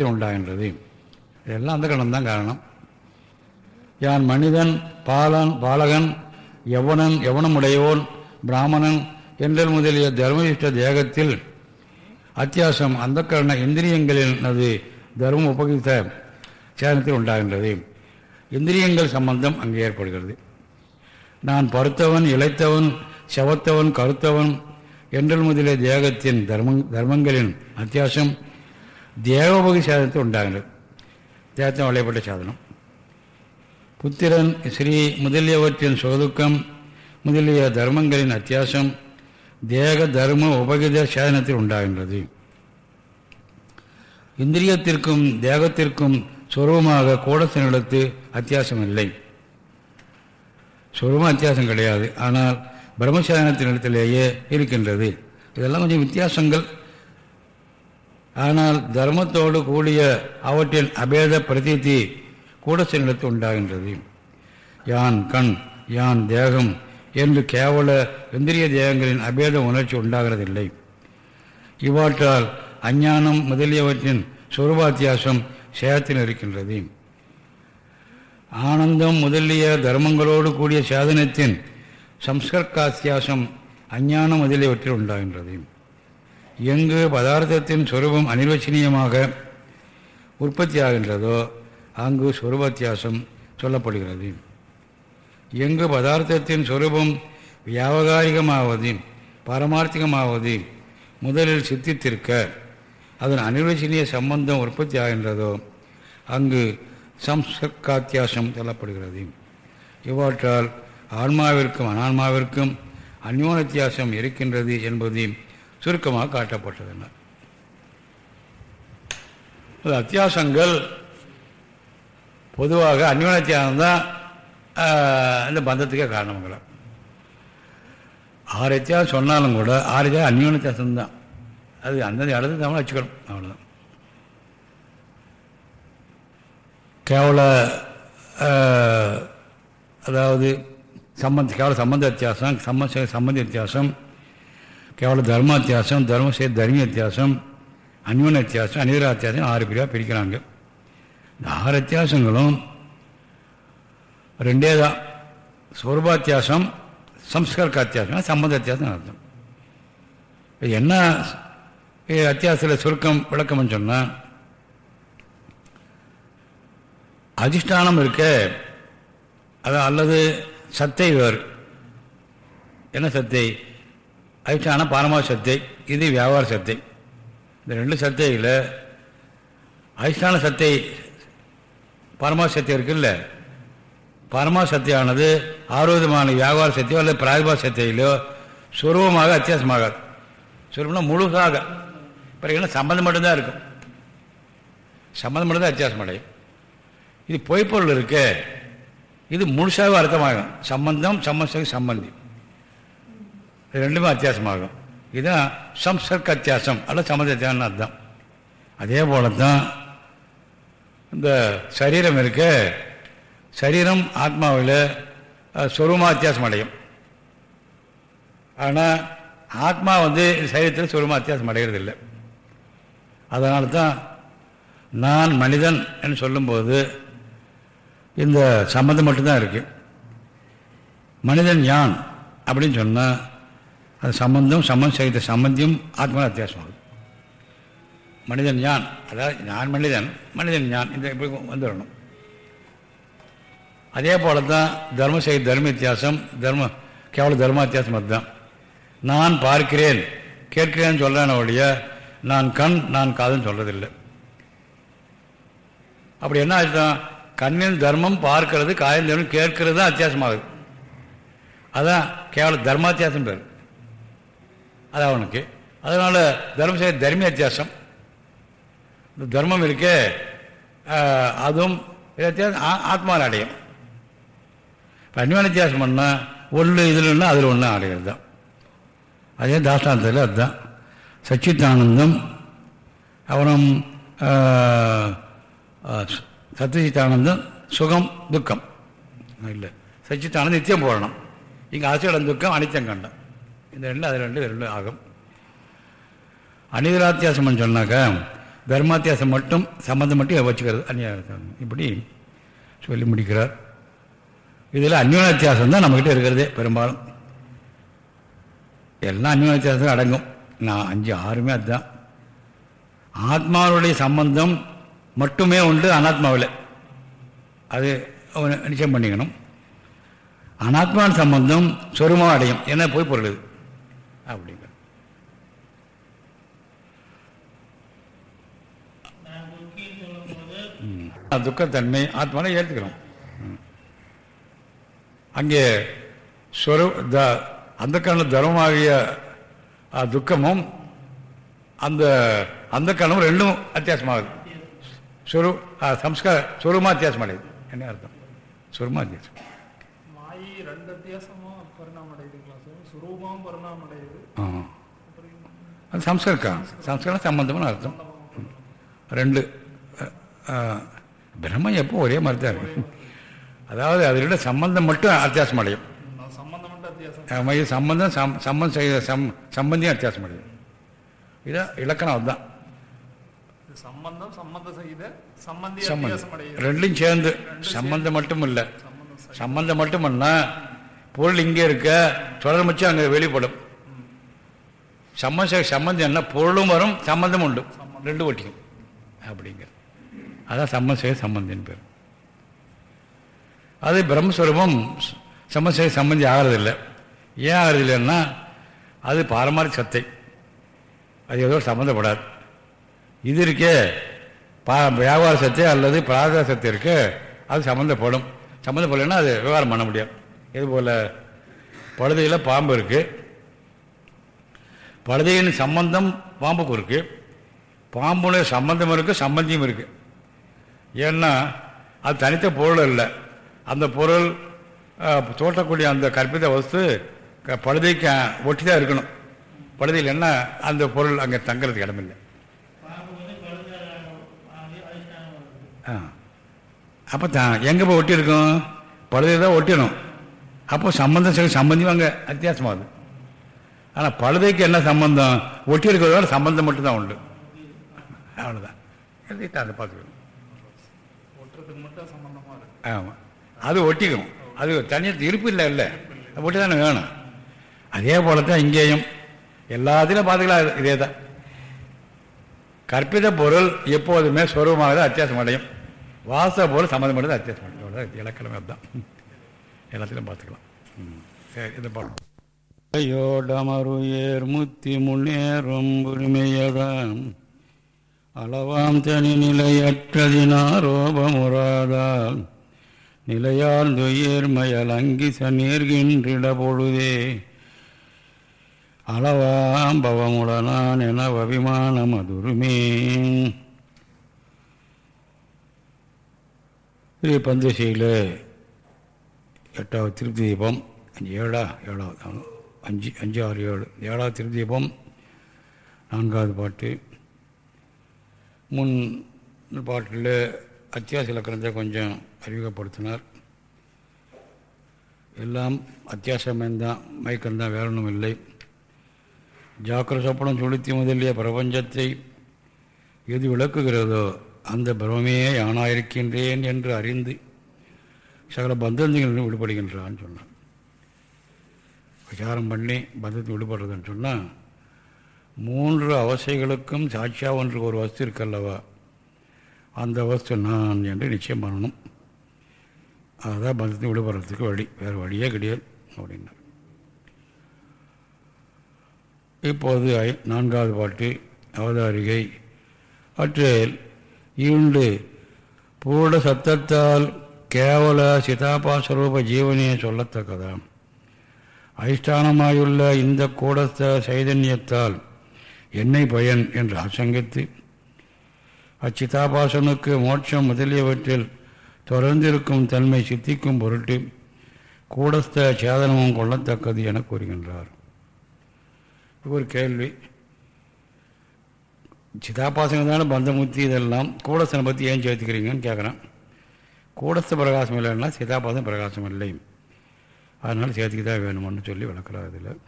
உண்டாகின்றது. இதெல்லாம் அந்த கணம் தான் காரணம். யான் மனிதன் பாலன் பாலகன் எவனன் யவனமுடையோன் பிராமணன் என்றல் முதலிய தர்மயுஷ்ட தேகத்தில் அத்தியாசம் அந்த கரண இந்திரியங்களில் அது தர்மம் உபகித்த சேதனத்தில் உண்டாகின்றது. இந்திரியங்கள் சம்பந்தம் அங்கே ஏற்படுகிறது. நான் பருத்தவன் இழைத்தவன் செவத்தவன் கருத்தவன் என்றல் முதலிய தேகத்தின் தர்ம தர்மங்களின் அத்தியாசம் தேவபோகி சாதனத்தை உண்டாகின்றது தேகத்தின் வழியப்பட்ட சாதனம் புத்திரன் ஸ்ரீ முதலியவற்றின் சொதுக்கம் முதலிய தர்மங்களின் அத்தியாசம் தேக தர்ம உபகித சாதனத்தில் உண்டாகின்றது இந்திரியத்திற்கும் தேகத்திற்கும் சொருவமாக கூடத்தினிடத்து அத்தியாசம் இல்லை சொருவம் அத்தியாசம் கிடையாது ஆனால் பிரம்மசாதனத்தின் இடத்திலேயே இருக்கின்றது இதெல்லாம் கொஞ்சம் வித்தியாசங்கள் ஆனால் தர்மத்தோடு கூடிய அவற்றின் அபேத பிரதீதி கூடத்தினிடத்து உண்டாகின்றது. யான் கண் யான் தேகம் என்று கேவல இந்திரிய தேகங்களின் அபேத உணர்ச்சி உண்டாகிறதில்லை. இவ்வாற்றால் அஞ்ஞானம் முதலியவற்றின் சுரூபாத்தியாசம் சேதத்தில் இருக்கின்றது. ஆனந்தம் முதலிய தர்மங்களோடு கூடிய சாதனத்தின் சம்ஸ்கர்காத்தியாசம் அஞ்ஞானம் முதலியவற்றில் உண்டாகின்றது. எங்கு பதார்த்தத்தின் சுரூபம் அனிர்வச்சனீயமாக உற்பத்தியாகின்றதோ அங்கு சுரூபத்தியாசம் சொல்லப்படுகிறது. எங்கு பதார்த்தத்தின் சொரூபம் வியாபகாரிகமாவது பாரமார்த்திகமாவது முதலில் சித்தித்திருக்க அதன் அனிர்வச்சனீய சம்பந்தம் உற்பத்தி ஆகின்றதோ அங்கு சம்ஸ்காத்தியாசம் சொல்லப்படுகிறது. இவ்வாற்றால் ஆன்மாவிற்கும் அனான்மாவிற்கும் அந்யோன வித்தியாசம் இருக்கின்றது என்பது சுருக்கமாக காட்டப்பட்டதுன்னு அத்தியாசங்கள் பொதுவாக அந்யோனத்தியானம் தான் இந்த பந்தத்துக்கே காரணங்கள ஆறு வித்தியாசம் சொன்னாலும் கூட ஆறு வித்தியாசம் அந்யோன தான். அது அந்தந்த இடத்துல நம்ம வச்சுக்கணும் அவ்வளோதான் கேவல அதாவது சம்பந்த கேவல சம்பந்த வித்தியாசம் சம்ம சம்பந்த வித்தியாசம் கேவல தர்ம அத்தியாசம் தர்ம சே தர்ம வித்தியாசம் அந்யோன வித்தியாசம் அனிதர அத்தியாசம் ஆறு பிரிவாக பிரிக்கிறாங்க. இந்த ஆறு வித்தியாசங்களும் ரெண்டே தான். சொர்பாத்தியாசம் சம்ஸ்காரக்க அத்தியாசம் சம்பந்த வித்தியாசம் அர்த்தம் என்ன அத்தியாசத்தில் சுருக்கம் விளக்கம்னு சொன்னால் அதிஷ்டானம் இருக்க அது அல்லது சத்தை வேறு. என்ன சத்தை? அதிஷ்டான பாரமா சத்தை இது வியாபார சத்தை. இந்த ரெண்டு சத்தையில் அதிஷ்டான சத்தை பரமா சத்தியம் இருக்குல்ல? பரமா சத்தியானது ஆரோக்கியமான வியாபார சத்தியோ அல்லது பிராதிபா சத்தியிலோ சுரூபமாக அத்தியாசமாகாது. சுரூபம்னா முழுசாக. பிறகு சம்பந்தம் மட்டும்தான் இருக்கும். சம்பந்தம் மட்டும்தான் அத்தியாசம் அடையும். இது பொய்ப்பொருள் இருக்கு. இது முழுசாகவே அர்த்தமாகும். சம்பந்தம் சம்மந்தம் சம்பந்தி. இது ரெண்டுமே அத்தியாசமாகும். இதுதான் சம்சர்க்க அத்தியாசம் அல்ல சம்பந்த அர்த்தம். அதே போல தான் இந்த சரீரம் இருக்க. சரீரம் ஆத்மாவில் சொருமா அத்தியாசம் அடையும். ஆனால் ஆத்மா வந்து சரீரத்தில் சொருமா அத்தியாசம் அடைகிறது இல்லை அதனால தான் நான் மனிதன் என்று சொல்லும்போது இந்த சம்மந்தம் மட்டும்தான் இருக்குது மனிதன் யான் அப்படின்னு சொன்னால் அது சம்பந்தம் சம்மந்தம் சகித்த சம்பந்தியும் ஆத்மா வித்தியாசமாகும் மனிதன் யான்? அதாவது நான் மனிதன் மனிதன் யான்? இந்த இப்படி வந்துடணும். அதே போல தான் தர்ம செய்த தர்ம வித்தியாசம் தர்ம கேவல தர்ம வித்தியாசம் அதுதான். நான் பார்க்கிறேன் கேட்கிறேன்னு சொல்கிறேன் ஒழிய நான் கண் நான் காதுன்னு சொல்கிறதில்லை அப்படி என்ன அர்த்தம் கண்ணின் தர்மம் பார்க்கறது காயின் தர்மம் கேட்கறது தான் அத்தியாசமாகுது அதான் கேவல தர்மாத்தியாசம் பேர். அது அவனுக்கு. அதனால் தர்ம செய்ய தர்ம வித்தியாசம். இந்த தர்மம் இருக்கே அதுவும் ஆத்மாவில் அடையும். இப்போ வித்தியாசம் பண்ணால் ஒன்று இதில் அதில் ஒன்று அடைகிறது தான். அதே தாஷ்டாந்தத்தில் அதுதான். சச்சித்தானந்தம் அவனும் சத்தியசித்தானந்தம் சுகம் துக்கம். இல்லை. சச்சித்தானந்தம் நித்தியம் போடணும் இங்கே அசைடம் துக்கம் அனித்தம் கண்டம். இந்த ரெண்டு அது ரெண்டு ரெண்டு ஆகும். அனிதராத்தியாசம்னு சொன்னாக்கா தர்மாத்தியாசம் மட்டும் சம்மந்தம் மட்டும் வச்சுக்கிறது அந்நியாசம் இப்படி சொல்லி முடிக்கிறார். இதில் அந்யோனாத்தியாசம் தான் நம்மக்கிட்ட இருக்கிறதே பெரும்பாலும். எல்லாம் அந்யோனாத்தியாசம் அடங்கும். நான் அஞ்சு ஆறுமே அதுதான். ஆத்மாவுடைய சம்பந்தம் மட்டுமே உண்டு அனாத்மாவில். அது நிச்சயம் பண்ணிக்கணும். அனாத்மான சம்பந்தம் சொருமாக அடையும். என்ன போய் பொருள் அப்படிங்க. துக்கத்தன்மை ஆத்மாவை ஏற்றுக்கிறோம். அங்கே சொரு த அந்த காரண தர்மமாகிய துக்கமும் அந்த அந்த காரணமும் ரெண்டும் அத்தியாசமாகுது. சொரு சம்ஸ்கார சொருமா அத்தியாசம் அடையுது என்ன அர்த்தம்? சொருமா அத்தியாசம் அது சம்ஸ்கருக்கா சம்ஸ்காரம் சம்பந்தம்னு அர்த்தம். ரெண்டு. பிரம்மம் எப்போ ஒரே மாதிரி தான் இருக்கு. அதாவது அதோட சம்பந்தம் மட்டும் அத்தியாசம் அடையும். சம்பந்தம் சம்பந்தம் செய்த சம் சம்பந்தியும் அத்தியாசம் அடையும். இதான் இலக்கணம் அதுதான். சம்பந்தம் சம்பந்தம் செய்த சம்பந்தி சம்பந்தம். ரெண்டும் சேர்ந்து சம்பந்தம் மட்டும் இல்லை சம்பந்தம் மட்டும் பண்ணால் பொருள் இங்கே இருக்க தொடர் மிச்சம் அங்கே வெளிப்படும். சம்மந்த சம்பந்தம் என்ன? பொருளும் வரும் சம்பந்தம் உண்டு. ரெண்டு ஒட்டிக்கும். அப்படிங்கிற அதான் சம்மசேக சம்பந்தின் பேர். அது பிரம்மஸ்வரூபம் சம்மசேக சம்பந்தி ஆகிறதில்லை. ஏன் ஆகிறதில்லைன்னா அது பாரமாரி சத்தை. அது ஏதோ சம்மந்தப்படாது. இது இருக்கே பா வியாபார சத்தை அல்லது பிராதார சத்தை இருக்கு அது சம்மந்தப்படும். சம்மந்தப்படலைன்னா அது விவகாரம் பண்ண முடியாது. இது போல் பழுதையில் பாம்பு இருக்குது பழுதையின் சம்பந்தம் பாம்புக்கு இருக்குது பாம்புடைய சம்பந்தம் இருக்குது சம்பந்தியும் இருக்குது ஏன்னா அது தனித்த பொருள் இல்லை அந்த பொருள் தோட்டக்கூடிய அந்த கற்பித வஸ்து பழுதைக்கு ஒட்டி தான் இருக்கணும். பழுதையில் என்ன அந்த பொருள் அங்கே தங்கிறதுக்கு இடமில்லை ஆ. அப்போ தான் எங்கே போய் ஒட்டி இருக்கும் பழுதை தான் ஒட்டிடணும். அப்போ சம்பந்தம் சரி சம்பந்தியும் அங்கே அத்தியாசமாகுது ஆனால் பழுதைக்கு என்ன சம்பந்தம்? ஒட்டி இருக்கிறதோட சம்பந்தம் மட்டும்தான் உண்டு. அவ்வளோதான் எழுதிட்டு அதை பார்த்துக்கணும். ஆமாம் அது ஒட்டிக்கும் அது தனியாக இருப்பு இல்லை இல்லை. ஒட்டி தானே வேணும். அதே போல தான் இங்கேயும். எல்லாத்திலும் பார்த்துக்கலாம். இதே தான் கற்பித பொருள் எப்போதுமே ஸ்வரூபமாக அத்தியாசம் அடையும். வாச பொருள் சம்மந்தம் மட்டும் அத்தியாசம் அடையும். இலக்கணமே தான் எல்லாத்திலும் பார்த்துக்கலாம். சரி இதை பாடம் யோடமருயேர் முத்தி முன்னேறும் உரிமையகம் அளவாம் தனி நிலையற்றதினாரோபமுறாதால் நிலையால் துயர்மயல் அங்கி சநீர்கின்றிட பொழுதே. அளவாம் பவமுடனான் என அபிமானம் அதுருமே. ஸ்ரீ பந்தசையில் எட்டாவது திருப்தி தீபம் அஞ்சு ஏழா ஏழாவது அஞ்சு அஞ்சு ஆறு ஏழு ஏழாவது திருப்தி தீபம் நான்காவது பாட்டு. முன் பாட்டில் அத்தியாச இலக்கணத்தை கொஞ்சம் அறிமுகப்படுத்தினார். எல்லாம் அத்தியாசமேந்தான் மயக்கம்தான் வேற ஒன்றும் இல்லை. ஜாக்கிர சொப்பனம் சுளுத்தி முதலிய பிரபஞ்சத்தை எது விளக்குகிறதோ அந்த பிரமே யானாயிருக்கின்றேன் என்று அறிந்து சகல பந்தங்கள் விடுபடுகின்றான்னு சொன்னான். விசாரம் பண்ணி பந்தத்தில் விடுபடுறதுன்னு சொன்னால் மூன்று அவசைகளுக்கும் சாட்சியாக ஒன்று ஒரு வஸ்து இருக்கல்லவா? அந்த வஸ்து நான் என்று நிச்சயம் பண்ணணும். அதுதான் பந்தத்தை விடுபடுறதுக்கு வழி. வேறு வழியே கிடையாது அப்படின்னார். இப்போது நான்காவது பாட்டு அவதாரிகை. அற்றில் ஈண்டு பூட சத்தத்தால் கேவல சிதாபாஸ்வரூப ஜீவனே சொல்லத்தக்கதாம் அதிஷ்டானமாயுள்ள இந்த கூடஸ்த சைதன்யத்தால் என்னை பயன் என்று ஆசங்கித்து அச்சிதாபாசனுக்கு மோட்சம் முதலியவற்றில் தொடர்ந்திருக்கும் தன்மை சித்திக்கும் பொருட்டு கூடஸ்த சேதனமும் கொள்ளத்தக்கது என கூறுகின்றார். ஒரு கேள்வி. சிதாபாசனம் தானே பந்தமுத்தி இதெல்லாம்? கூடஸ்தனை பற்றி ஏன் சேர்த்துக்கிறீங்கன்னு கேட்குறான் கூடஸ்த பிரகாசம் இல்லைன்னா சீதாபாதம் பிரகாசம் இல்லை. அதனால் சேர்த்துக்கு தான் வேணும்னு சொல்லி விளக்கிறார் இதில்.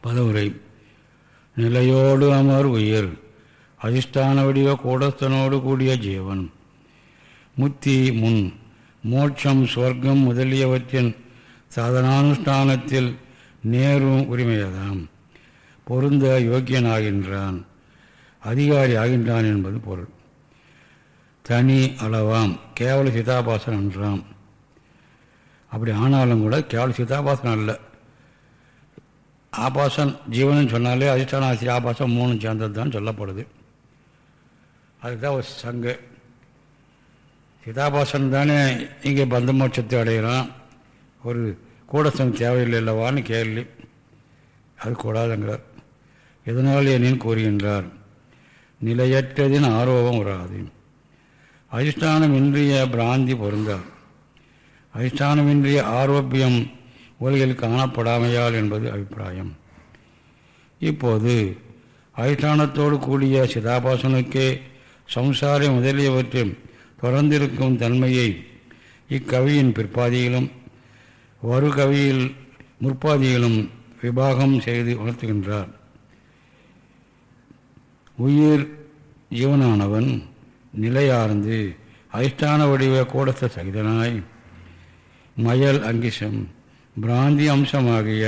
பதவுரை. நிலையோடு அமர் உயிர். அதிஷ்டான வடிவ கூடஸ்தனோடு கூடிய ஜீவன். முத்தி முன். மோட்சம் சொர்க்கம் முதலியவற்றின் சாதனானுஷ்டானத்தில் நேரும் உரிமையதாம். பொருந்த யோக்கியனாகின்றான். அதிகாரி ஆகின்றான் என்பது பொருள். தனி அளவாம். கேவல சிதாபாசன் என்றாம். அப்படி ஆனாலும் கூட கேவல சிதாபாசனம் அல்ல. ஆபாசன் ஜீவன் சொன்னாலே அதிஷ்டான ஆசிரியர் ஆபாசம் மூணு சேர்ந்தது தான் சொல்லப்படுது. அதுதான் ஒரு சங்கு. சிதாபாசன் தானே இங்கே பந்த மோட்சத்தை அடைகிறான். ஒரு கூடசன் தேவையில்லை அல்லவான்னு கேள்வி. அது கூடாதுங்கிறார். எதனால் என்னின் கூறுகின்றார்? நிலையற்றதின் ஆர்வம் வராது. அதிஷ்டானமின்றிய பிராந்தி பொருந்தார். அதிஷ்டானமின்றிய ஆரோக்கியம் உலகில் காணப்படாமையால் என்பது அபிப்பிராயம். இப்போது அதிஷ்டானத்தோடு கூடிய சிதாபாசனுக்கே சம்சாரம் முதலியவற்றில் தொடர்ந்திருக்கும் தன்மையை இக்கவியின் பிற்பாதியிலும் வரு கவியில் முற்பாதியிலும் விபாகம் செய்து உணர்த்துகின்றார். உயிர் ஜீவனானவன் நிலையார்ந்து அதிஷ்டான வடிவ கூடத்த சகிதனாய் மயல் அங்கிசம் பிராந்தி அம்சமாகிய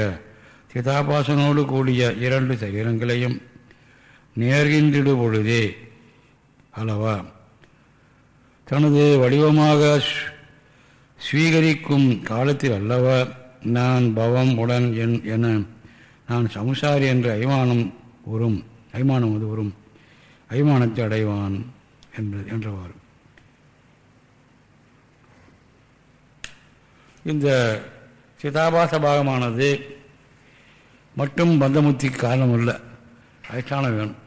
சிதாபாசனோடு கூடிய இரண்டு சகிதங்களையும் நேர்கின்றிடு பொழுதே அல்லவா தனது வடிவமாக ஸ்வீகரிக்கும் காலத்தில் அல்லவா நான் பவம் உடன் என் என நான் சம்சாரி என்று அய்மானம் உறும் அய்மானம் அது உறும். அய்மானத்தை அடைவான். என்று என்றவாறு. இந்த சிதாபாச பாகமானது மட்டும் பந்தமுத்திக்கு காரணம் இல்லை அதிஷ்டானம் வேணும்.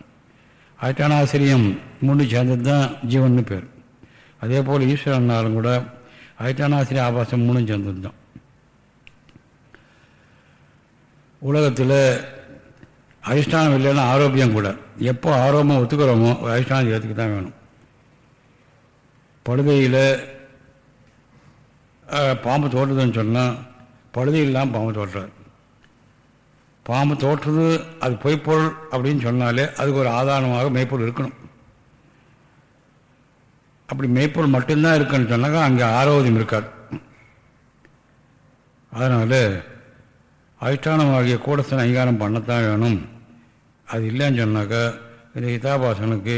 அதிஷ்டானாசிரியம் மூணு சேர்ந்தது தான் ஜீவன் பேர். அதே போல் ஈஸ்வரன்னாலும் கூட அதிஷ்டானாசிரிய ஆபாசம் மூணும் சேர்ந்தது தான் உலகத்தில் அதிஷ்டானம் இல்லைன்னா ஆரோக்கியம் கூட. எப்போ ஆரோக்கியம் ஒத்துக்கிறோமோ அதிஷ்டானம் ஏற்றுக்கு தான் வேணும். பழுதையில் பாம்பு தோற்றுதுன்னு சொன்னால் பழுதையில்லாம் பாம்பு தோற்றுறார் பாம்பு தோற்றுது அது பொய்ப்பொருள் அப்படின்னு சொன்னாலே அதுக்கு ஒரு ஆதாரமாக மெய்ப்பொருள் இருக்கணும். அப்படி மெய்ப்பொருள் மட்டும்தான் இருக்குன்னு சொன்னாக்கா அங்கே ஆரோக்கியம் இருக்காது. அதனால் அதிஷ்டானமாகிய கூடசனை அங்கீகாரம் பண்ணத்தான் வேணும். அது இல்லைன்னு சொன்னாக்கா இந்த ஹிதாபாசனுக்கு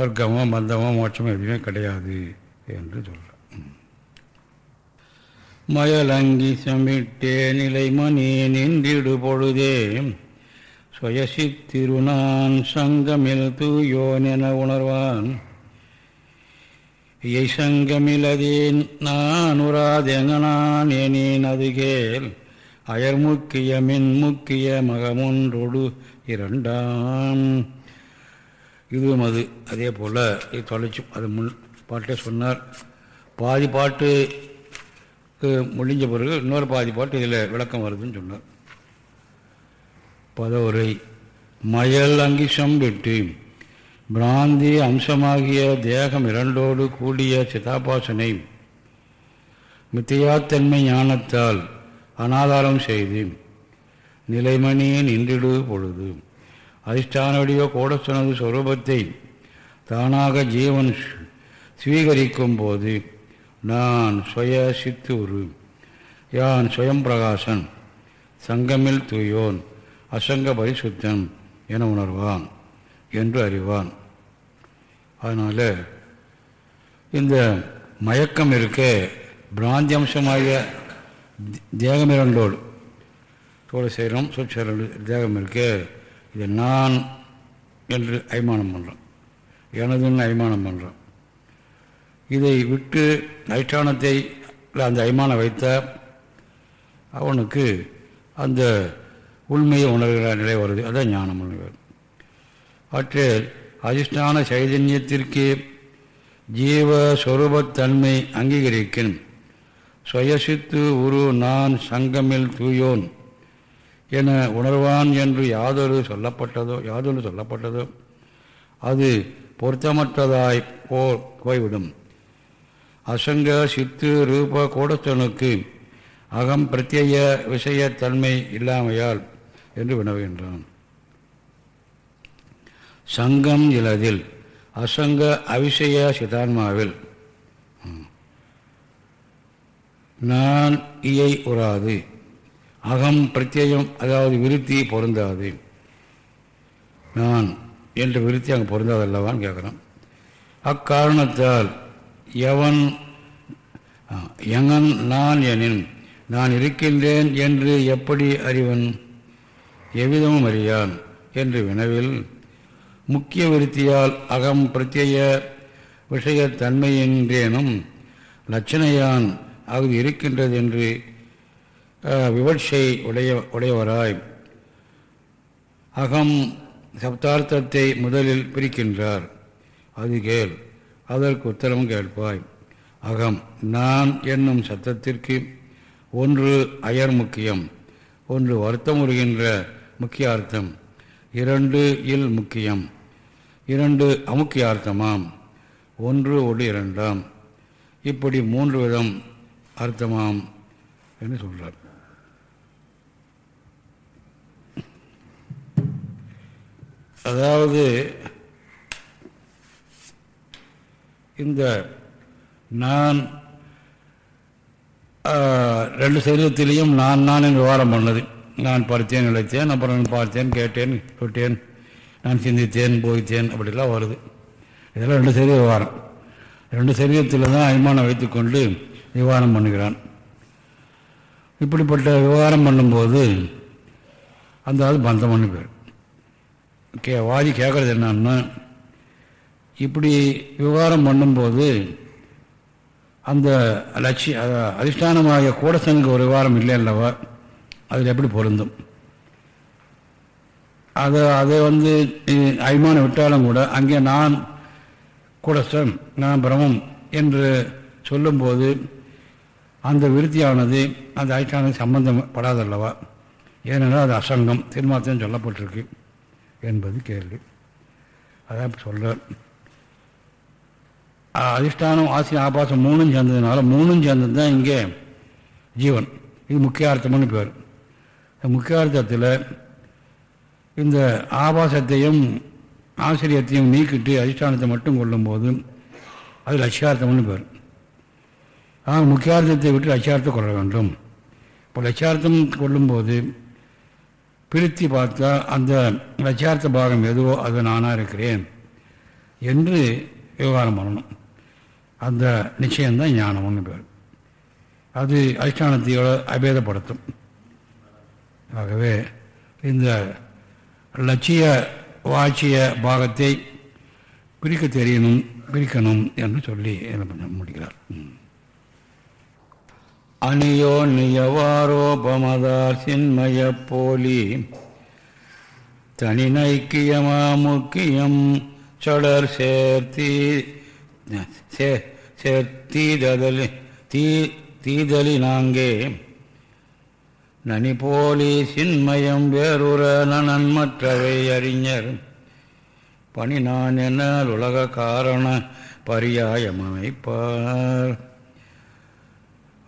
சொர்க்கமோ மந்தமோ மோட்சமோ எதுவுமே கிடையாது என்று சொல்கிறார் மயலங்கி சமிட்டே நிலைமணி நின்றிடு பொழுதே சுயசித்திருநான் சங்கமில் தூயோன் என உணர்வான். இயை நான் உராதெங்கனான் எனேன் அதுகேல் கேள் அயர் முக்கிய முக்கிய மகமொன்றொடு இரண்டாம். இதுவும் அது அதே போல் இது தொலைச்சும் அது முன் பாட்டே சொன்னார். பாதி பாட்டு முடிஞ்ச பிறகு இன்னொரு பாதி பாட்டு இதில் விளக்கம் வருதுன்னு சொன்னார். பதவுரை மயல் அங்கிஷம் விட்டு பிராந்தி அம்சமாகிய தேகம் இரண்டோடு கூடிய சிதாபாசனை. மித்தியாத்தன்மை ஞானத்தால் அனாதாரம் செய்து நிலைமணியின் இன்றிடு பொழுது. அதிஷ்டான வடிவ கோடசனது சொரூபத்தை தானாக ஜீவன் ஸ்வீகரிக்கும் போது நான் சுய சித்தூரு யான் சுயம் பிரகாசன் சங்கமில் தூயோன் அசங்க பரிசுத்தன் என உணர்வான் என்று அறிவான். அதனால் இந்த மயக்கம் இருக்க பிராந்தி அம்சமாகிய தேகமிரண்டோடு தோழ சேரம் சொற்சேரம் தேகம் இருக்க இது நான் என்று அய்மானம் பண்ணுறோம் எனதுன்னு அய்மானம் பண்ணுறோம் இதை விட்டு அதிஷ்டானத்தை அந்த அய்மானம் வைத்த அவனுக்கு அந்த உண்மையை உணர்கிற நிலை வருது. அதான் ஞானம் உணர்வு அவற்றில் அதிஷ்டான சைதன்யத்திற்கு ஜீவஸ்வரூபத்தன்மை அங்கீகரிக்கின் சுயசித்து உரு நான் சங்கமில் தூயோன். என உணர்வான் என்று யாதொரு சொல்லப்பட்டதோ யாதொரு சொல்லப்பட்டதோ அது பொருத்தமற்றதாய் போ போய்விடும். அசங்க சித்து ரூப கோடத்தனுக்கு அகம் பிரத்யேய விஷயத்தன்மை இல்லாமையால் என்று வினவுகின்றான். சங்கம் இலதில் அசங்க அவிஷய சிதான்மாவில். நான் இயை உறாது அகம் பிரத்யம் அதாவது விருத்தி பொருந்தாது. நான் என்ற விருத்தி அங்கே பொருந்தாது அல்லவான்னு கேட்குறான் அக்காரணத்தால் எவன் எங்கன் நான் எனின் நான் இருக்கின்றேன் என்று எப்படி அறிவன்? எவ்விதமும் அறியான் என்று வினவில் முக்கிய விருத்தியால் அகம் பிரத்யய விஷயத்தன்மையின்றேனும் லட்சணையான் அகுதி இருக்கின்றது என்று விவட்சை உடைய உடையவராய். அகம் சப்தார்த்தத்தை முதலில் பிரிக்கின்றார். அது கேள் அதற்கு உத்தரம் கேட்பாய். அகம் நான் என்னும் சத்தத்திற்கு ஒன்று அயர் முக்கியம் ஒன்று வருத்தம் உறுகின்ற முக்கிய அர்த்தம் இரண்டு இல் முக்கியம் இரண்டு அமுக்கிய அர்த்தமாம் ஒன்று ஒன்று இரண்டாம். இப்படி மூன்று விதம் அர்த்தமாம் என்று சொல்கிறார் அதாவது இந்த நான் ரெண்டு சரீரத்திலையும் நான் நான் என்று விவகாரம் பண்ணது. நான் பார்த்தேன் நினைத்தேன் அப்புறம் நான் பார்த்தேன் கேட்டேன் விட்டேன் நான் சிந்தித்தேன் போய்த்தேன் அப்படிலாம் வருது. இதெல்லாம் ரெண்டு சரீர விவகாரம். ரெண்டு சரீரத்தில் தான் அபிமானம் வைத்துக்கொண்டு விவகாரம் பண்ணுகிறான். இப்படிப்பட்ட விவகாரம் பண்ணும்போது அந்த ஆள் பந்தம்னு பேர் கே வாதி கேட்குறது என்னன்னா இப்படி விவகாரம் பண்ணும்போது அந்த லட்சிய அதிஷ்டானமாக அதிஷ்டானமாகிய கூடசனுக்கு ஒரு விவகாரம் இல்லை அல்லவா? அதில் எப்படி பொருந்தும்? அதை அதை வந்து அபிமானம் விட்டாலும் கூட அங்கே நான் கூடசன் நான் பிரமம் என்று சொல்லும்போது அந்த விருத்தியானது அந்த அதிஷ்டானது சம்பந்தம் படாதல்லவா ஏனென்றால் அது அசங்கம் திருமாத்தம் சொல்லப்பட்டிருக்கு. என்பது கேள்வி. அதான் இப்போ சொல்கிறார் அதிஷ்டானம் ஆசி ஆபாசம் மூணும் சேர்ந்ததுனால மூணும் சேர்ந்தது தான் இங்கே ஜீவன். இது முக்கியார்த்தம்னு பேர். இந்த முக்கியார்த்தத்தில் இந்த ஆபாசத்தையும் ஆசிரியத்தையும் நீக்கிட்டு அதிஷ்டானத்தை மட்டும் கொள்ளும்போது அது லட்சியார்த்தம்னு பேர். ஆனால் முக்கியார்த்தத்தை விட்டு லட்சியார்த்தம் கொள்ள வேண்டும். இப்போ லட்சியார்த்தம் கொள்ளும்போது பிரித்து பார்த்தா அந்த லட்சியார்த்த பாகம் எதுவோ அது நானாக இருக்கிறேன் என்று விவகாரம் பண்ணணும். அந்த நிச்சயம்தான் ஞானம்னு பேர். அது அதிஷ்டானத்தையோட அபேதப்படுத்தும். ஆகவே இந்த லட்சிய வாட்சிய பாகத்தை பிரிக்க தெரியணும் பிரிக்கணும் என்று சொல்லி என்ன பண்ண முடிகிறார்? அணியோன்னியவாரோபமதாசின்மய போலி தனிநைக்கியமா முக்கியம் சொடர் சேர்த்தி சே- சேர்த்தீதலி தீ தீதலி நாங்கே நனி போலி சின்மயம் வேறுற நன்மற்றவை அறிஞர். பணி நான் என உலக காரண பரியாயம்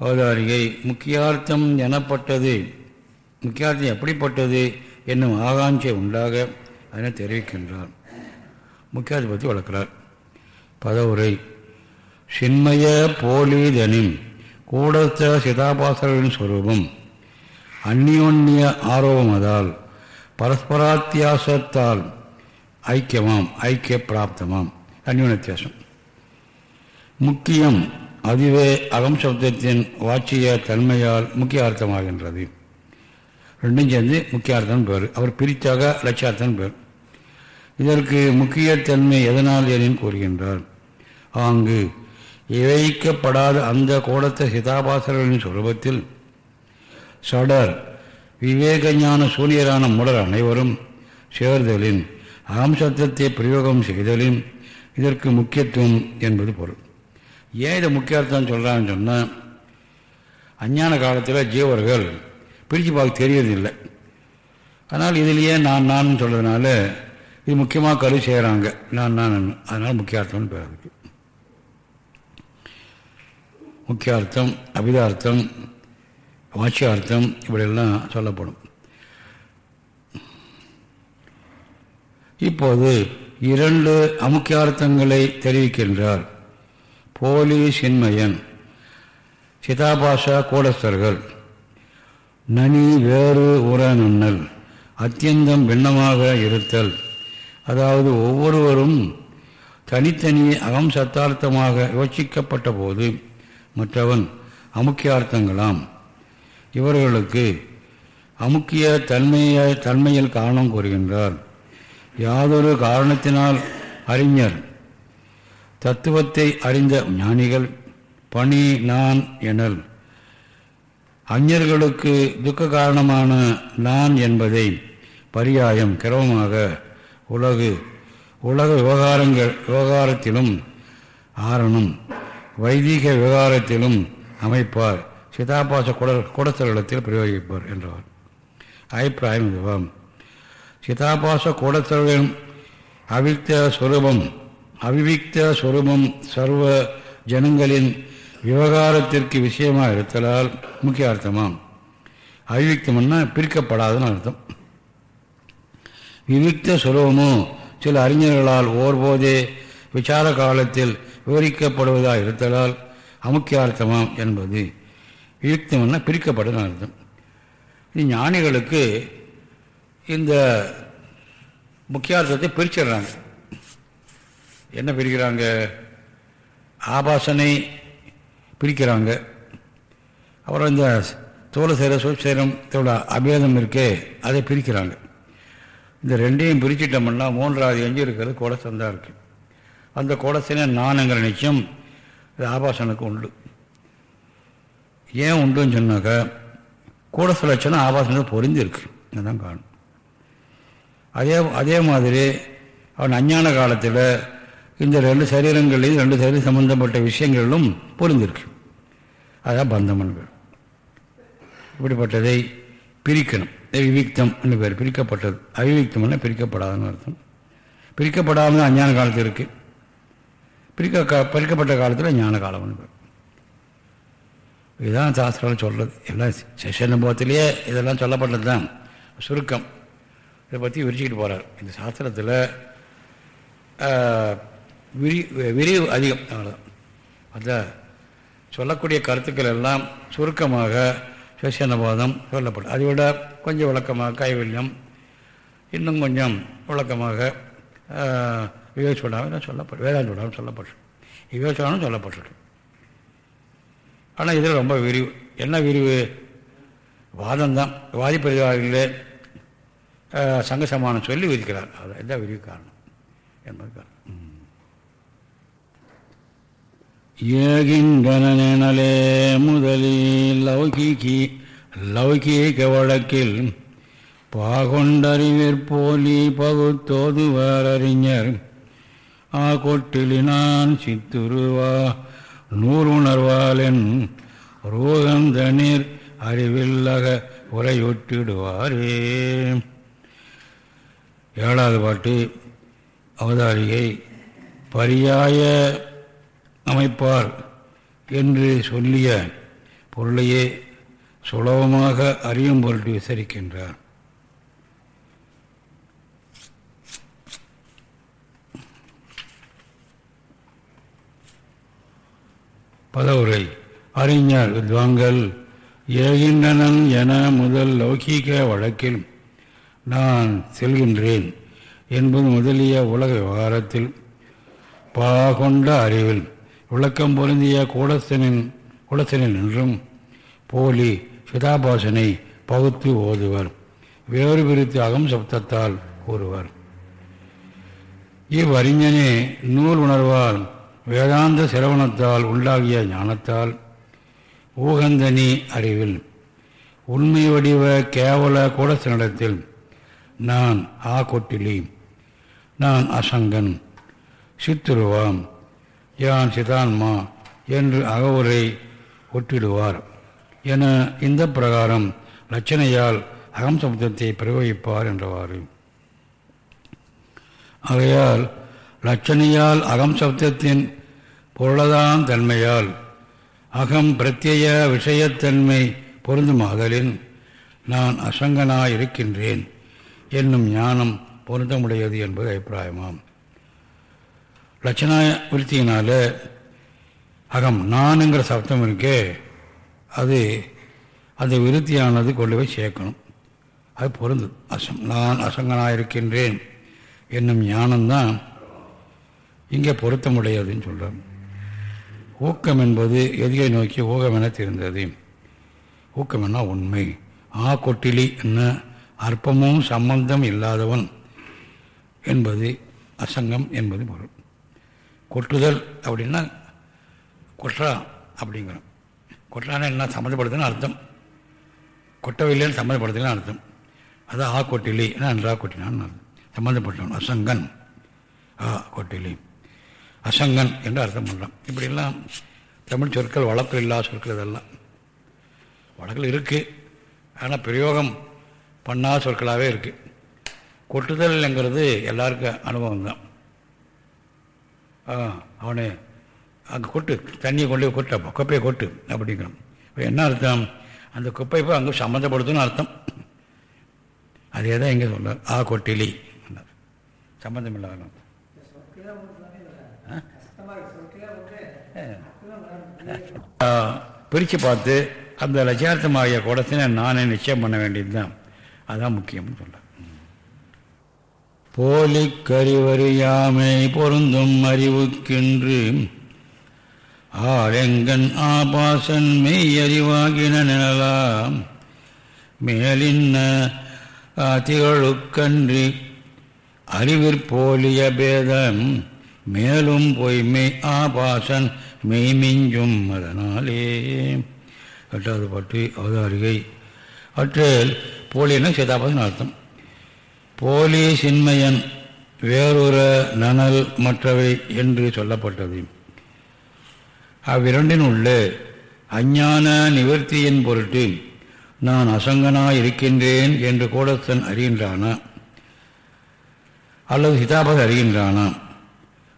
அமைப்பார் அவதாரிகை முக்கியார்த்தம் எனப்பட்டது. முக்கியார்த்தம் எப்படிப்பட்டது என்னும் ஆகாஞ்சை உண்டாக அதனை தெரிவிக்கின்றார். முக்கியார்த்தம் பற்றி வளர்க்கிறார். பதவுரை சின்மய போலிதனின் கூடத்த சிதாபாசர்களின் ஸ்வரூபம் அந்நியோன்ய ஆரோபமதால் பரஸ்பராத்தியாசத்தால் ஐக்கியமாம் ஐக்கிய பிராப்தமாம் அந்நியோன வித்தியாசம். முக்கியம் அதுவே அகம் சப்தத்தின் வாட்சிய தன்மையால் முக்கிய அர்த்தமாகின்றது ரெண்டும் சேர்ந்து முக்கிய அர்த்தம் பேர். அவர் பிரித்தாக லட்சியார்த்தம் பேர். இதற்கு முக்கியத்தன்மை எதனால் எனின் கூறுகின்றார். ஆங்கு இவைக்கப்படாத அந்த கோடத்த சிதாபாசர்களின் சுரூபத்தில் சடர் விவேக ஞான சூரியரான முடர் அனைவரும் சேர்தலின் அகம் சத்தத்தை பிரயோகம் செய்தலின் இதற்கு முக்கியத்துவம் என்பது பொருள். ஏன் இதை முக்கியார்த்தம் சொல்கிறான்னு சொன்னால் அஞ்ஞான காலத்தில் ஜீவர்கள் பிரித்து பார்க்க தெரியறதில்லை. அதனால் இதுலேயே நான் நான் சொல்கிறதுனால இது முக்கியமாக கரு செய்கிறாங்க நான் நான் அதனால் முக்கியார்த்தம்னு பேர் அதுக்கு முக்கியார்த்தம் அபிதார்த்தம் வாட்சியார்த்தம் இப்படியெல்லாம் சொல்லப்படும். இப்போது இரண்டு அமுக்கியார்த்தங்களை தெரிவிக்கின்றார். போலி சின்மயன் சிதாபாஷா கூடஸ்தர்கள். நனி வேறு உர நுண்ணல் அத்தியந்தம் பின்னமாக இருத்தல். அதாவது ஒவ்வொருவரும் தனித்தனி அகம் சத்தார்த்தமாக யோசிக்கப்பட்ட போது மற்றவன் அமுக்கியார்த்தங்களாம். இவர்களுக்கு அமுக்கிய தன்மைய தன்மையில் காரணம் கூறுகின்றார். யாதொரு காரணத்தினால் அறிஞர் தத்துவத்தை அறிந்த ஞானிகள் பணி நான் எனல். அஞ்ஞர்களுக்கு துக்க காரணமான நான் என்பதை பரியாயம் கிரமமாக உலகு உலக விவகாரங்கள் விவகாரத்திலும் ஆரணும் வைதிக விவகாரத்திலும் அமைப்பார். சிதாபாச குட குடத்தலிடத்தில் பிரயோகிப்பார் என்றவர் அபிப்பிராயம் இதுவாம் சிதாபாச கூடத்தலின் அவிக்த சுரூபம் அவிவிக்த சுரூபம் சர்வ ஜனங்களின் விவகாரத்திற்கு விஷயமாக இருத்தலால் முக்கிய அர்த்தமாம். அவிவிக்தம்னா பிரிக்கப்படாதுன்னு அர்த்தம். விவிக்த சுலபமோ சில அறிஞர்களால் ஓர்போதே விசார காலத்தில் விவரிக்கப்படுவதாக இருத்தலால் அமுக்கியார்த்தமாம் என்பது. வியுக்தம்னா பிரிக்கப்படும் அர்த்தம். இது ஞானிகளுக்கு இந்த முக்கியார்த்தத்தை பிரிச்சிடுறாங்க. என்ன பிரிக்கிறாங்க? ஆபாசனை பிரிக்கிறாங்க. அப்புறம் இந்த தோல் சேர சுசேரம் இதோட அபேதம் இருக்கே அதை பிரிக்கிறாங்க. இந்த ரெண்டையும் பிரிச்சிட்டோம்னா மூன்றாவது எஞ்சி இருக்கிறது கோடசம் தான் இருக்குது அந்த கோடசனை நானுங்கிற நிச்சயம் இது ஆபாசனுக்கு உண்டு. ஏன் உண்டுன்னு சொன்னாக்கா கூடச லட்சணம் ஆபாசனுக்கு பொருந்திருக்கு. இதுதான் காணும். அதே அதே மாதிரி அவன் அஞ்ஞான காலத்தில் இந்த ரெண்டு சரீரங்களையும் ரெண்டு சரீரம் சம்பந்தப்பட்ட விஷயங்களிலும் பொருந்திருக்கு. அதான் பந்தமன் பேர் இப்படிப்பட்டதை பிரிக்கணும். விவிக்தம் பேர் பிரிக்கப்பட்டது. அவிவிக்தம்னா பிரிக்கப்படாதுன்னு அர்த்தம். பிரிக்கப்படாமல் அஞ்ஞான காலத்தில் இருக்குது பிரிக்க பிரிக்கப்பட்ட காலத்தில் ஞான காலம்னு பேர் இதுதான் சாஸ்திரம் சொல்கிறது எல்லாம் சசனுபவத்திலேயே இதெல்லாம் சொல்லப்பட்டது தான். சுருக்கம். இதை பற்றி விரிச்சிக்கிட்டு போகிறார் இந்த சாஸ்திரத்தில் விரி விரிவு அதிகம் அவ்வளோதான் அதான் சொல்லக்கூடிய கருத்துக்கள் எல்லாம் சுருக்கமாக சேஷனபாதம் சொல்லப்படும். அதை விட கொஞ்சம் விளக்கமாக கைவல்யம் இன்னும் கொஞ்சம் விளக்கமாக விவேச்சோடாமல் சொல்லப்படும் வேதாந்தோடாமல் சொல்லப்பட்டு விவேச்சோடாலும் சொல்லப்பட்டிருக்கு. ஆனால் இதில் ரொம்ப விரிவு. என்ன விரிவு? வாதம்தான் வாதி பிரதிவாதிகளே சங்க சமானம் சொல்லி விதிக்கிறார். அது இதுதான் விரிவு காரணம்? என்பது காரணம். ஏகின்றனே முதலில் லௌகிகி லௌகீக வழக்கில் பாகொண்டறிவிற்போலி பகுத்தோதுவார் அறிஞர் ஆ கொட்டிலினான் சித்துருவா நூறுணர்வாலன் ரோகந்தனிர் அறிவில்லக உரையொட்டிடுவாரே. ஏழாவது பாட்டு அவதாரிகை பரியாய அமைப்பார் என்று சொல்லிய பொருளையே சுலபமாக அறியும் பொருட்டு விசாரிக்கின்றார். பதவுரை. அறிஞர் வித்வாங்கள் ஏகின்றனன் என முதல் லௌகீக வழக்கில் நான் செல்கின்றேன் என்பது முதலிய உலக விவகாரத்தில் பாகொண்ட அறிவில். விளக்கம் பொருந்திய கூடசனின் கூடசனில் நின்றும் போலி சிதாபாசனை பகுத்து ஓதுவர். வேறு பிரித்து அகம் சப்தத்தால் கூறுவர். இவ்வறிஞனே நூல் உணர்வால் வேதாந்த சிரவணத்தால் உண்டாகிய ஞானத்தால் ஊகந்தனி அறிவில் உண்மை வடிவ கேவல கூடசனிடத்தில் நான் ஆ கொட்டிலி நான் அசங்கன் சித்துருவாம் யான் சிதான்மா என்று அகவுரை ஒட்டிடுவார். என இந்த பிரகாரம் லட்சணையால் அகம் சப்தத்தை பிரயோகிப்பார் என்றவாறு. ஆகையால் லட்சணையால் அகம் சப்தத்தின் பொருளதான் தன்மையால் அகம் பிரத்யய விஷயத்தன்மை பொருந்துமாதலின் நான் அசங்கனாயிருக்கின்றேன் என்னும் ஞானம் பொருந்தமுடையது என்பது அபிப்பிராயமாம். லட்சணா விருத்தியினால அகம் நானுங்கிற சப்தம் இருக்கே அது அந்த விருத்தியானது கொண்டு போய் சேர்க்கணும். அது பொருந்து. அசம் நான் அசங்கனாக இருக்கின்றேன் என்னும் ஞானம்தான் இங்கே பொருத்தமுடையதுன்னு சொல்கிறோம் ஊக்கம் என்பது எதிரை நோக்கி ஊகம் என தெரிந்தது. ஊக்கம் என்ன உண்மை. ஆ கொட்டிலி என்ன? அற்பமும் சம்பந்தம் இல்லாதவன் என்பது அசங்கம் என்பது பொருள். கொட்டுதல் அப்படின்னா கொற்றா அப்படிங்கிறோம். கொட்டான என்ன? சம்மந்தப்படுதுன்னு அர்த்தம். கொட்டவில்லைன்னு சம்மந்தப்படுதுன்னு அர்த்தம். அது ஆ கொட்டிலி நன்றா கொட்டினான்னு அர்த்தம். சம்மந்தப்பட்டவன் அசங்கன். ஆ கொட்டிலி. அசங்கன் என்று அர்த்தம் பண்ணுறான் இப்படிலாம் தமிழ் சொற்கள் வழக்கில் இல்லாத சொற்கள் இதெல்லாம் வழக்கில் இருக்குது ஆனால் பிரயோகம் பண்ணாத சொற்களாகவே இருக்குது கொட்டுதல்ங்கிறது எல்லாருக்கும் அனுபவம் தான் அவனை அங்கே கொட்டு தண்ணியை கொண்டு போய் கொட்டு குப்பையை கொட்டு அப்படிங்கிறோம் இப்போ என்ன அர்த்தம்? அந்த குப்பையை போய் அங்கே சம்மந்தப்படுத்துன்னு அர்த்தம். அதே தான் இங்கே சொல்கிறார் ஆ கொட்டிலி. சம்மந்தம் இல்லாத பிரித்து பார்த்து அந்த லட்சியார்த்தமாகிய குடத்தினை நானே நிச்சயம் பண்ண வேண்டியது தான் அதுதான் முக்கியம்னு சொல்ல போலிக் கறிவறியாமை பொருந்தும் அறிவுக்கென்று. ஆரெங்கன் ஆபாசன் மெய்யறிவாகின நிழலாம். மேலின்ன திகழுக்கன்றி அறிவிற்போலிய பேதம். மேலும் பொய்மை ஆபாசன் மெய்மிஞ்சும் அதனாலே. எட்டாவது பாட்டு அவதாரிகை. அற்றில் போலின்னா சிதாபாசன் அர்த்தம். போலி சின்மயன் வேறொரு நனல் மற்றவை என்று சொல்லப்பட்டது. அவ்விரண்டின் உள்ள அஞ்ஞான நிவர்த்தியின் பொருட்டு நான் அசங்கனாய் இருக்கின்றேன் என்று கூடத்தன் அறிகின்றானா? அல்லது சிதாபதி அறிகின்றானா?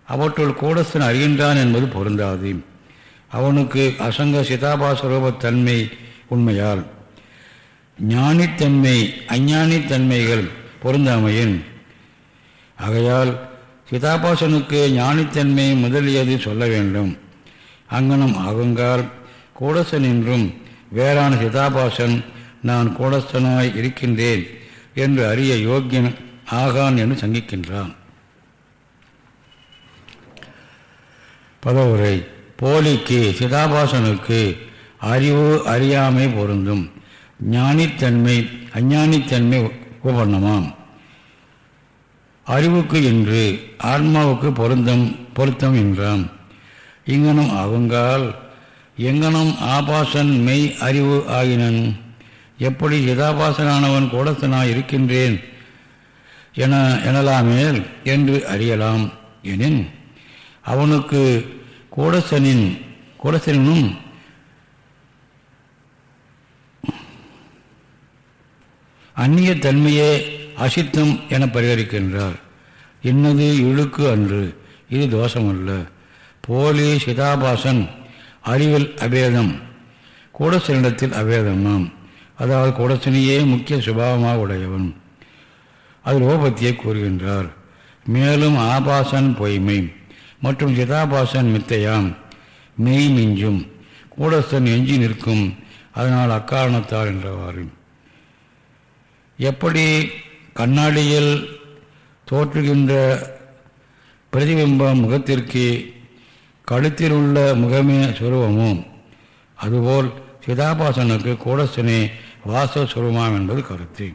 அவற்றுள் கூடஸ்தன் அறிகின்றான் என்பது பொருந்தாது. அவனுக்கு அசங்க சிதாபாஸ்வரூபத்தன்மை உண்மையால். ஞானித்தன்மை அஞ்ஞானித்தன்மைகள் பொருந்தாமையின். ஆகையால் சிதாபாசனுக்கு ஞானித்தன்மை முதலியது சொல்ல வேண்டும். அங்கனம் ஆகுங்கால் கூடசன் என்றும் வேறான சிதாபாசன் நான் கூடஸ்தனாய் இருக்கின்றேன் என்று அறிய யோக்கியன் ஆகான் என்று சங்கிக்கின்றான். பதவுரை போலிக்கு சிதாபாசனுக்கு அறிவு அறியாமை பொருந்தும். ஞானித்தன்மை அஞ்ஞானித்தன்மை உபர்ணமாம் அறிவுக்கு என்று ஆன்மாவுக்கு பொருந்தம் பொருத்தம் என்றாம். இங்கனம் அவங்கால் எங்கனம் ஆபாசன் மெய் அறிவு ஆகினன் எப்படி சிதாபாசனானவன் கூடத்தனாய் இருக்கின்றேன் என எனலாமேல் என்று அறியலாம். எனின் அவனுக்கு கூடசனின் கூடசனினும் அந்நிய தன்மையே அசித்தம் என பரிகரிக்கின்றார். இன்னது இழுக்கு அன்று. இது தோஷமல்ல. போலி சிதாபாசன் அறிவில் அபேதம். கூடசனிடத்தில் அபேதமாம். அதாவது கூடசனியே முக்கிய சுபாவமாக உடையவன். அது லோபத்தியை கூறுகின்றார். மேலும் ஆபாசன் பொய்மை மற்றும் சிதாபாசன் மித்தையாம். மெய் மிஞ்சும். கூடஸ்தன் எஞ்சி நிற்கும். அதனால் அக்காரணத்தால் என்றவாறு. எப்படி கண்ணாடியில் தோற்றுகின்ற பிரதிபிம்பம் முகத்திற்கு கழுத்தில் உள்ள முகமே சுரூபமோ அதுபோல் சிதாபாசனுக்கு கூடஸ்தனே வாச என்பது கருத்து.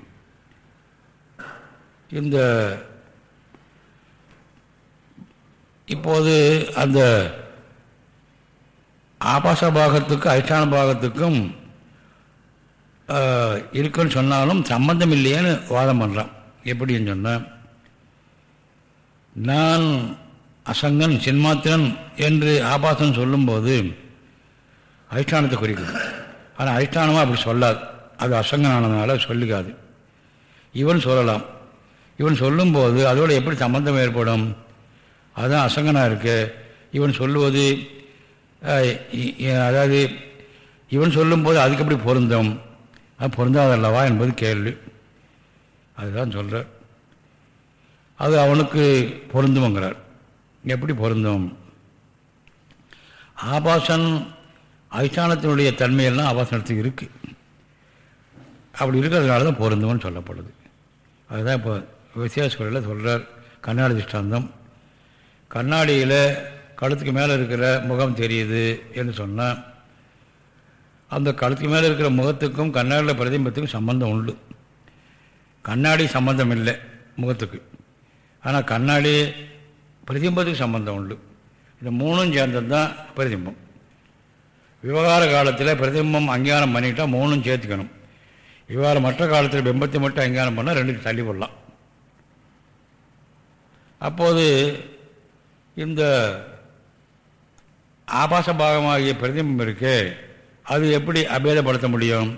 இந்த இப்போது அந்த ஆபாச பாகத்துக்கும் அதிஷ்டான பாகத்துக்கும் இருக்குன்னு சொன்னாலும் சம்பந்தம் இல்லையேன்னு வாதம் பண்ணுறான் எப்படின்னு சொன்னால் நான் அசங்கன் சின்மாத்திரன் என்று ஆபாசம் சொல்லும்போது அதிஷ்டானத்தை குறிக்கும். ஆனால் அதிஷ்டானமாக அப்படி சொல்லாது. அது அசங்கனானதுனால சொல்லிக்காது இவன் சொல்லலாம். இவன் சொல்லும்போது அதோடு எப்படி சம்பந்தம் ஏற்படும்? அதுதான் அசங்கனாக இருக்கு. இவன் சொல்லுவது அதாவது இவன் சொல்லும்போது அதுக்கு எப்படி பொருந்தும்? அது பொருந்தாதல்லவா என்பது கேள்வி. அதுதான் சொல்கிறார் அது அவனுக்கு பொருந்துமங்கிறார். எப்படி பொருந்தும்? ஆபாசன் அதிஷ்டானத்தினுடைய தன்மையெல்லாம் ஆபாசனத்துக்கு இருக்குது அப்படி இருக்கிறதுனால தான் பொருந்தும்னு சொல்லப்படுது. அதுதான் இப்போ விசேஷ விசேஷங்களில் சொல்கிறார் கண்ணாடி திஷ்டாந்தம். கண்ணாடியில் கழுத்துக்கு மேலே இருக்கிற முகம் தெரியுது என்று சொன்னால் அந்த கழுத்துக்கு மேலே இருக்கிற முகத்துக்கும் கண்ணாடியில் பிரதிபிம்பத்துக்கும் சம்பந்தம் உண்டு. கண்ணாடி சம்பந்தம் இல்லை முகத்துக்கு. ஆனால் கண்ணாடி பிரதிபிம்பத்துக்கு சம்பந்தம் உண்டு. இந்த மூணும் சேர்ந்தது தான் பிரதிபிம்பம் விவகார காலத்தில் பிரதிபிம்பம் அங்கீகாரம் பண்ணிட்டால் மூணும் சேர்த்துக்கணும். விவகாரம் மற்ற காலத்தில் பிம்பத்தை மட்டும் அங்கீகாரம் பண்ணால் ரெண்டுக்கு தள்ளி போடலாம். அப்போது இந்த ஆபாச பாகமாகிய பிரதிபிம்பம் இருக்குது அது எப்படி அபேதப்படுத்த முடியும்?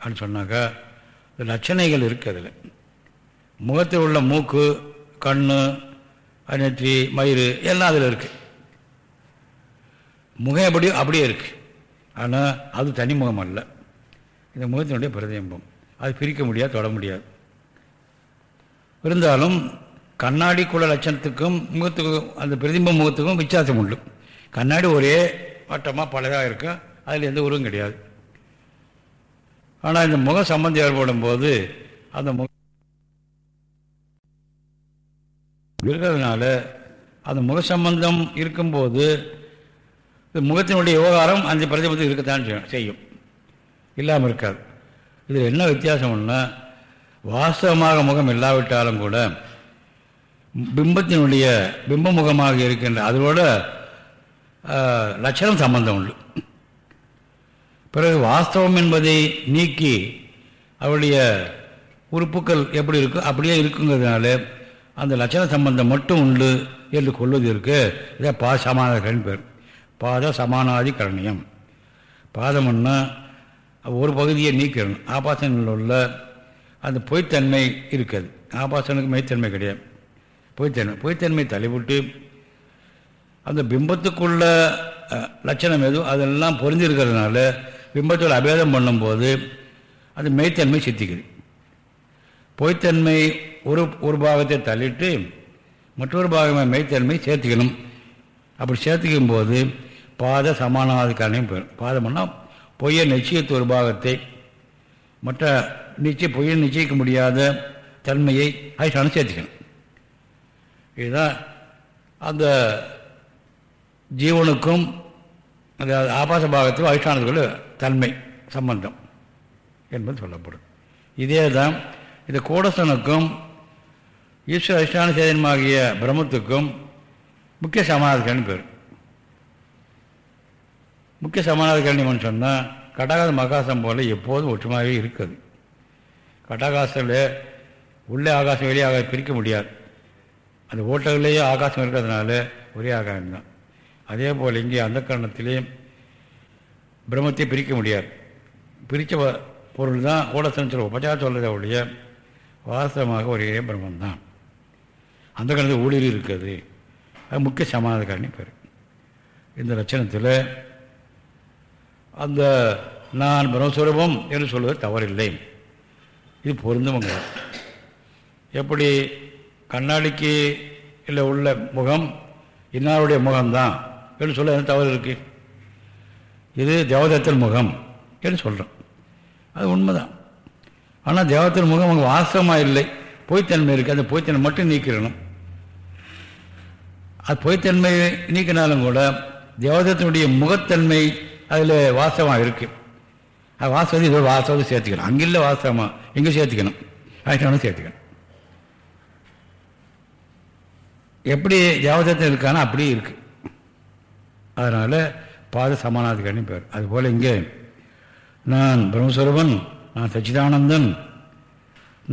அப்படின்னு சொன்னாக்கா லட்சணைகள் இருக்குது அதில். முகத்தில் உள்ள மூக்கு கண் நெற்றி மயிறு எல்லாம் அதில் இருக்குது முகம் எப்படியோ அப்படியே இருக்குது ஆனால் அது தனி முகம் அல்ல. இந்த முகத்தினுடைய பிரதிபிம்பம். அது பிரிக்க முடியாது தொட முடியாது. இருந்தாலும் கண்ணாடி குல லட்சணத்துக்கும் முகத்துக்கும் அந்த பிரதிபிம்ப முகத்துக்கும் வித்தியாசம் உண்டு. கண்ணாடி ஒரே வட்டமாக பழையதாக இருக்கும் அதில் எந்த உருவம் கிடையாது. ஆனால் இந்த முக சம்பந்தம் ஏற்படும் போது அந்த முகம் இருக்கிறதுனால அந்த முக சம்பந்தம் இருக்கும்போது முகத்தினுடைய விவகாரம் அந்த பிரதிபந்தம் இருக்கத்தான் செய்யும் செய்யும். இல்லாமல் இருக்காது. இதில் என்ன வித்தியாசம்னா வாஸ்தவமாக முகம் இல்லாவிட்டாலும் கூட பிம்பத்தினுடைய பிம்ப முகமாக இருக்கின்ற அதோட லட்சணம் சம்பந்தம் உண்டு. பிறகு வாஸ்தவம் என்பதை நீக்கி அவருடைய உறுப்புக்கள் எப்படி இருக்கோ? அப்படியே இருக்குங்கிறதுனால அந்த லட்சண சம்பந்தம் மட்டும் உண்டு என்று கொள்வது இருக்கு இதை பா சமாதான பேர். பாத சமானாதி கரணியம். பாதம்னா ஒரு பகுதியை நீக்கணும். ஆபாசனில் உள்ள அந்த பொய்த்தன்மை இருக்குது ஆபாசனுக்கு மெய்த்தன்மை கிடையாது. பொய்த்தன்மை பொய்த்தன்மை தள்ளிவிட்டு அந்த பிம்பத்துக்குள்ள லட்சணம் எதுவும் அதெல்லாம் பொருந்திருக்கிறதுனால பிம்பத்தில் அபேதம் பண்ணும்போது அது மெய்த்தன்மை சித்திக்குது. பொய்த்தன்மை ஒரு ஒரு பாகத்தை தள்ளிட்டு மற்றொரு பாகமாக மெய்த்தன்மை சேர்த்துக்கணும். அப்படி சேர்த்துக்கும் போது பாத சமானாதிகாரணையும் பெறும் பாதம்னா பொய்யை நிச்சயத்து ஒரு பாகத்தை மற்ற நிச்சய பொய்யை நிச்சயிக்க முடியாத தன்மையை அதிஷ்டானம் சேர்த்துக்கணும். இதுதான் அந்த ஜீவனுக்கும் அந்த ஆபாச பாகத்துக்கும் அதிஷ்டானத்துக்குள்ள தன்மை சம்பந்தம் என்பது சொல்லப்படும். இதே தான் இந்த கூடசனுக்கும் ஈஸ்வர அதிஷ்டான சேதனமாகிய பிரம்மத்துக்கும் முக்கிய சமாதான பேர். முக்கிய சமாதான சொன்னால் கடாகாச மகாசம் போல் எப்போதும் ஒற்றுமையாகவே இருக்குது. கடாகாசில் உள்ளே ஆகாசம் வெளியே ஆகாசம் பிரிக்க முடியாது. அந்த ஓட்டங்கள்லேயே ஆகாசம் இருக்கிறதுனால ஒரே ஆகாயம் தான். அதே போல் இங்கே அந்த கரணத்திலேயும் பிரம்மத்தை பிரிக்க முடியாது. பிரித்த பொருள் தான் கூடசன் சொல்ல பச்சா சொல்கிறத ஒழிய வாசகமாக ஒரே பிரம்மந்தான். அந்த காலத்தில் ஊழியர் இருக்குது. அது முக்கிய சமாதானக்காரணி பேர். இந்த லட்சணத்தில் அந்த நான் பிரம்மஸ்வரூபம் என்று சொல்வது தவறில்லை. இது பொருந்தவங்க எப்படி கண்ணாடிக்கு இல்லை உள்ள முகம் இன்னாருடைய முகம்தான் என்று சொல்ல என்ன தவறு இருக்குது இது தேவதத்தல் முகம் என்று சொல்கிறோம் அது உண்மைதான். ஆனால் தேவதத்தல் முகம் அங்கே வாஸ்தவமாக இல்லை. பொய்த்தன்மை இருக்குது அந்த பொய்த்தன்மை மட்டும் நீக்கிடணும் அது பொய்த்தன்மை நீக்கினாலும் கூட தேவதத்தினுடைய முகத்தன்மை அதில் வாஸ்தவமாக இருக்குது அது வாஸ்தவத்தை இதோட வாஸ்தவத்தை சேர்த்துக்கணும். அங்கே இல்லை வாஸ்தவமாக இங்கே சேர்த்துக்கணும். ஆயிட்டாலும் சேர்த்துக்கணும். எப்படி தேவதத்தில் இருக்கானோ அப்படியே இருக்கு. அதனால் பாத சமானாதிகாரி பேர் அதுபோல் இங்கே நான் பிரம்மஸ்வரூபன் நான் சச்சிதானந்தன்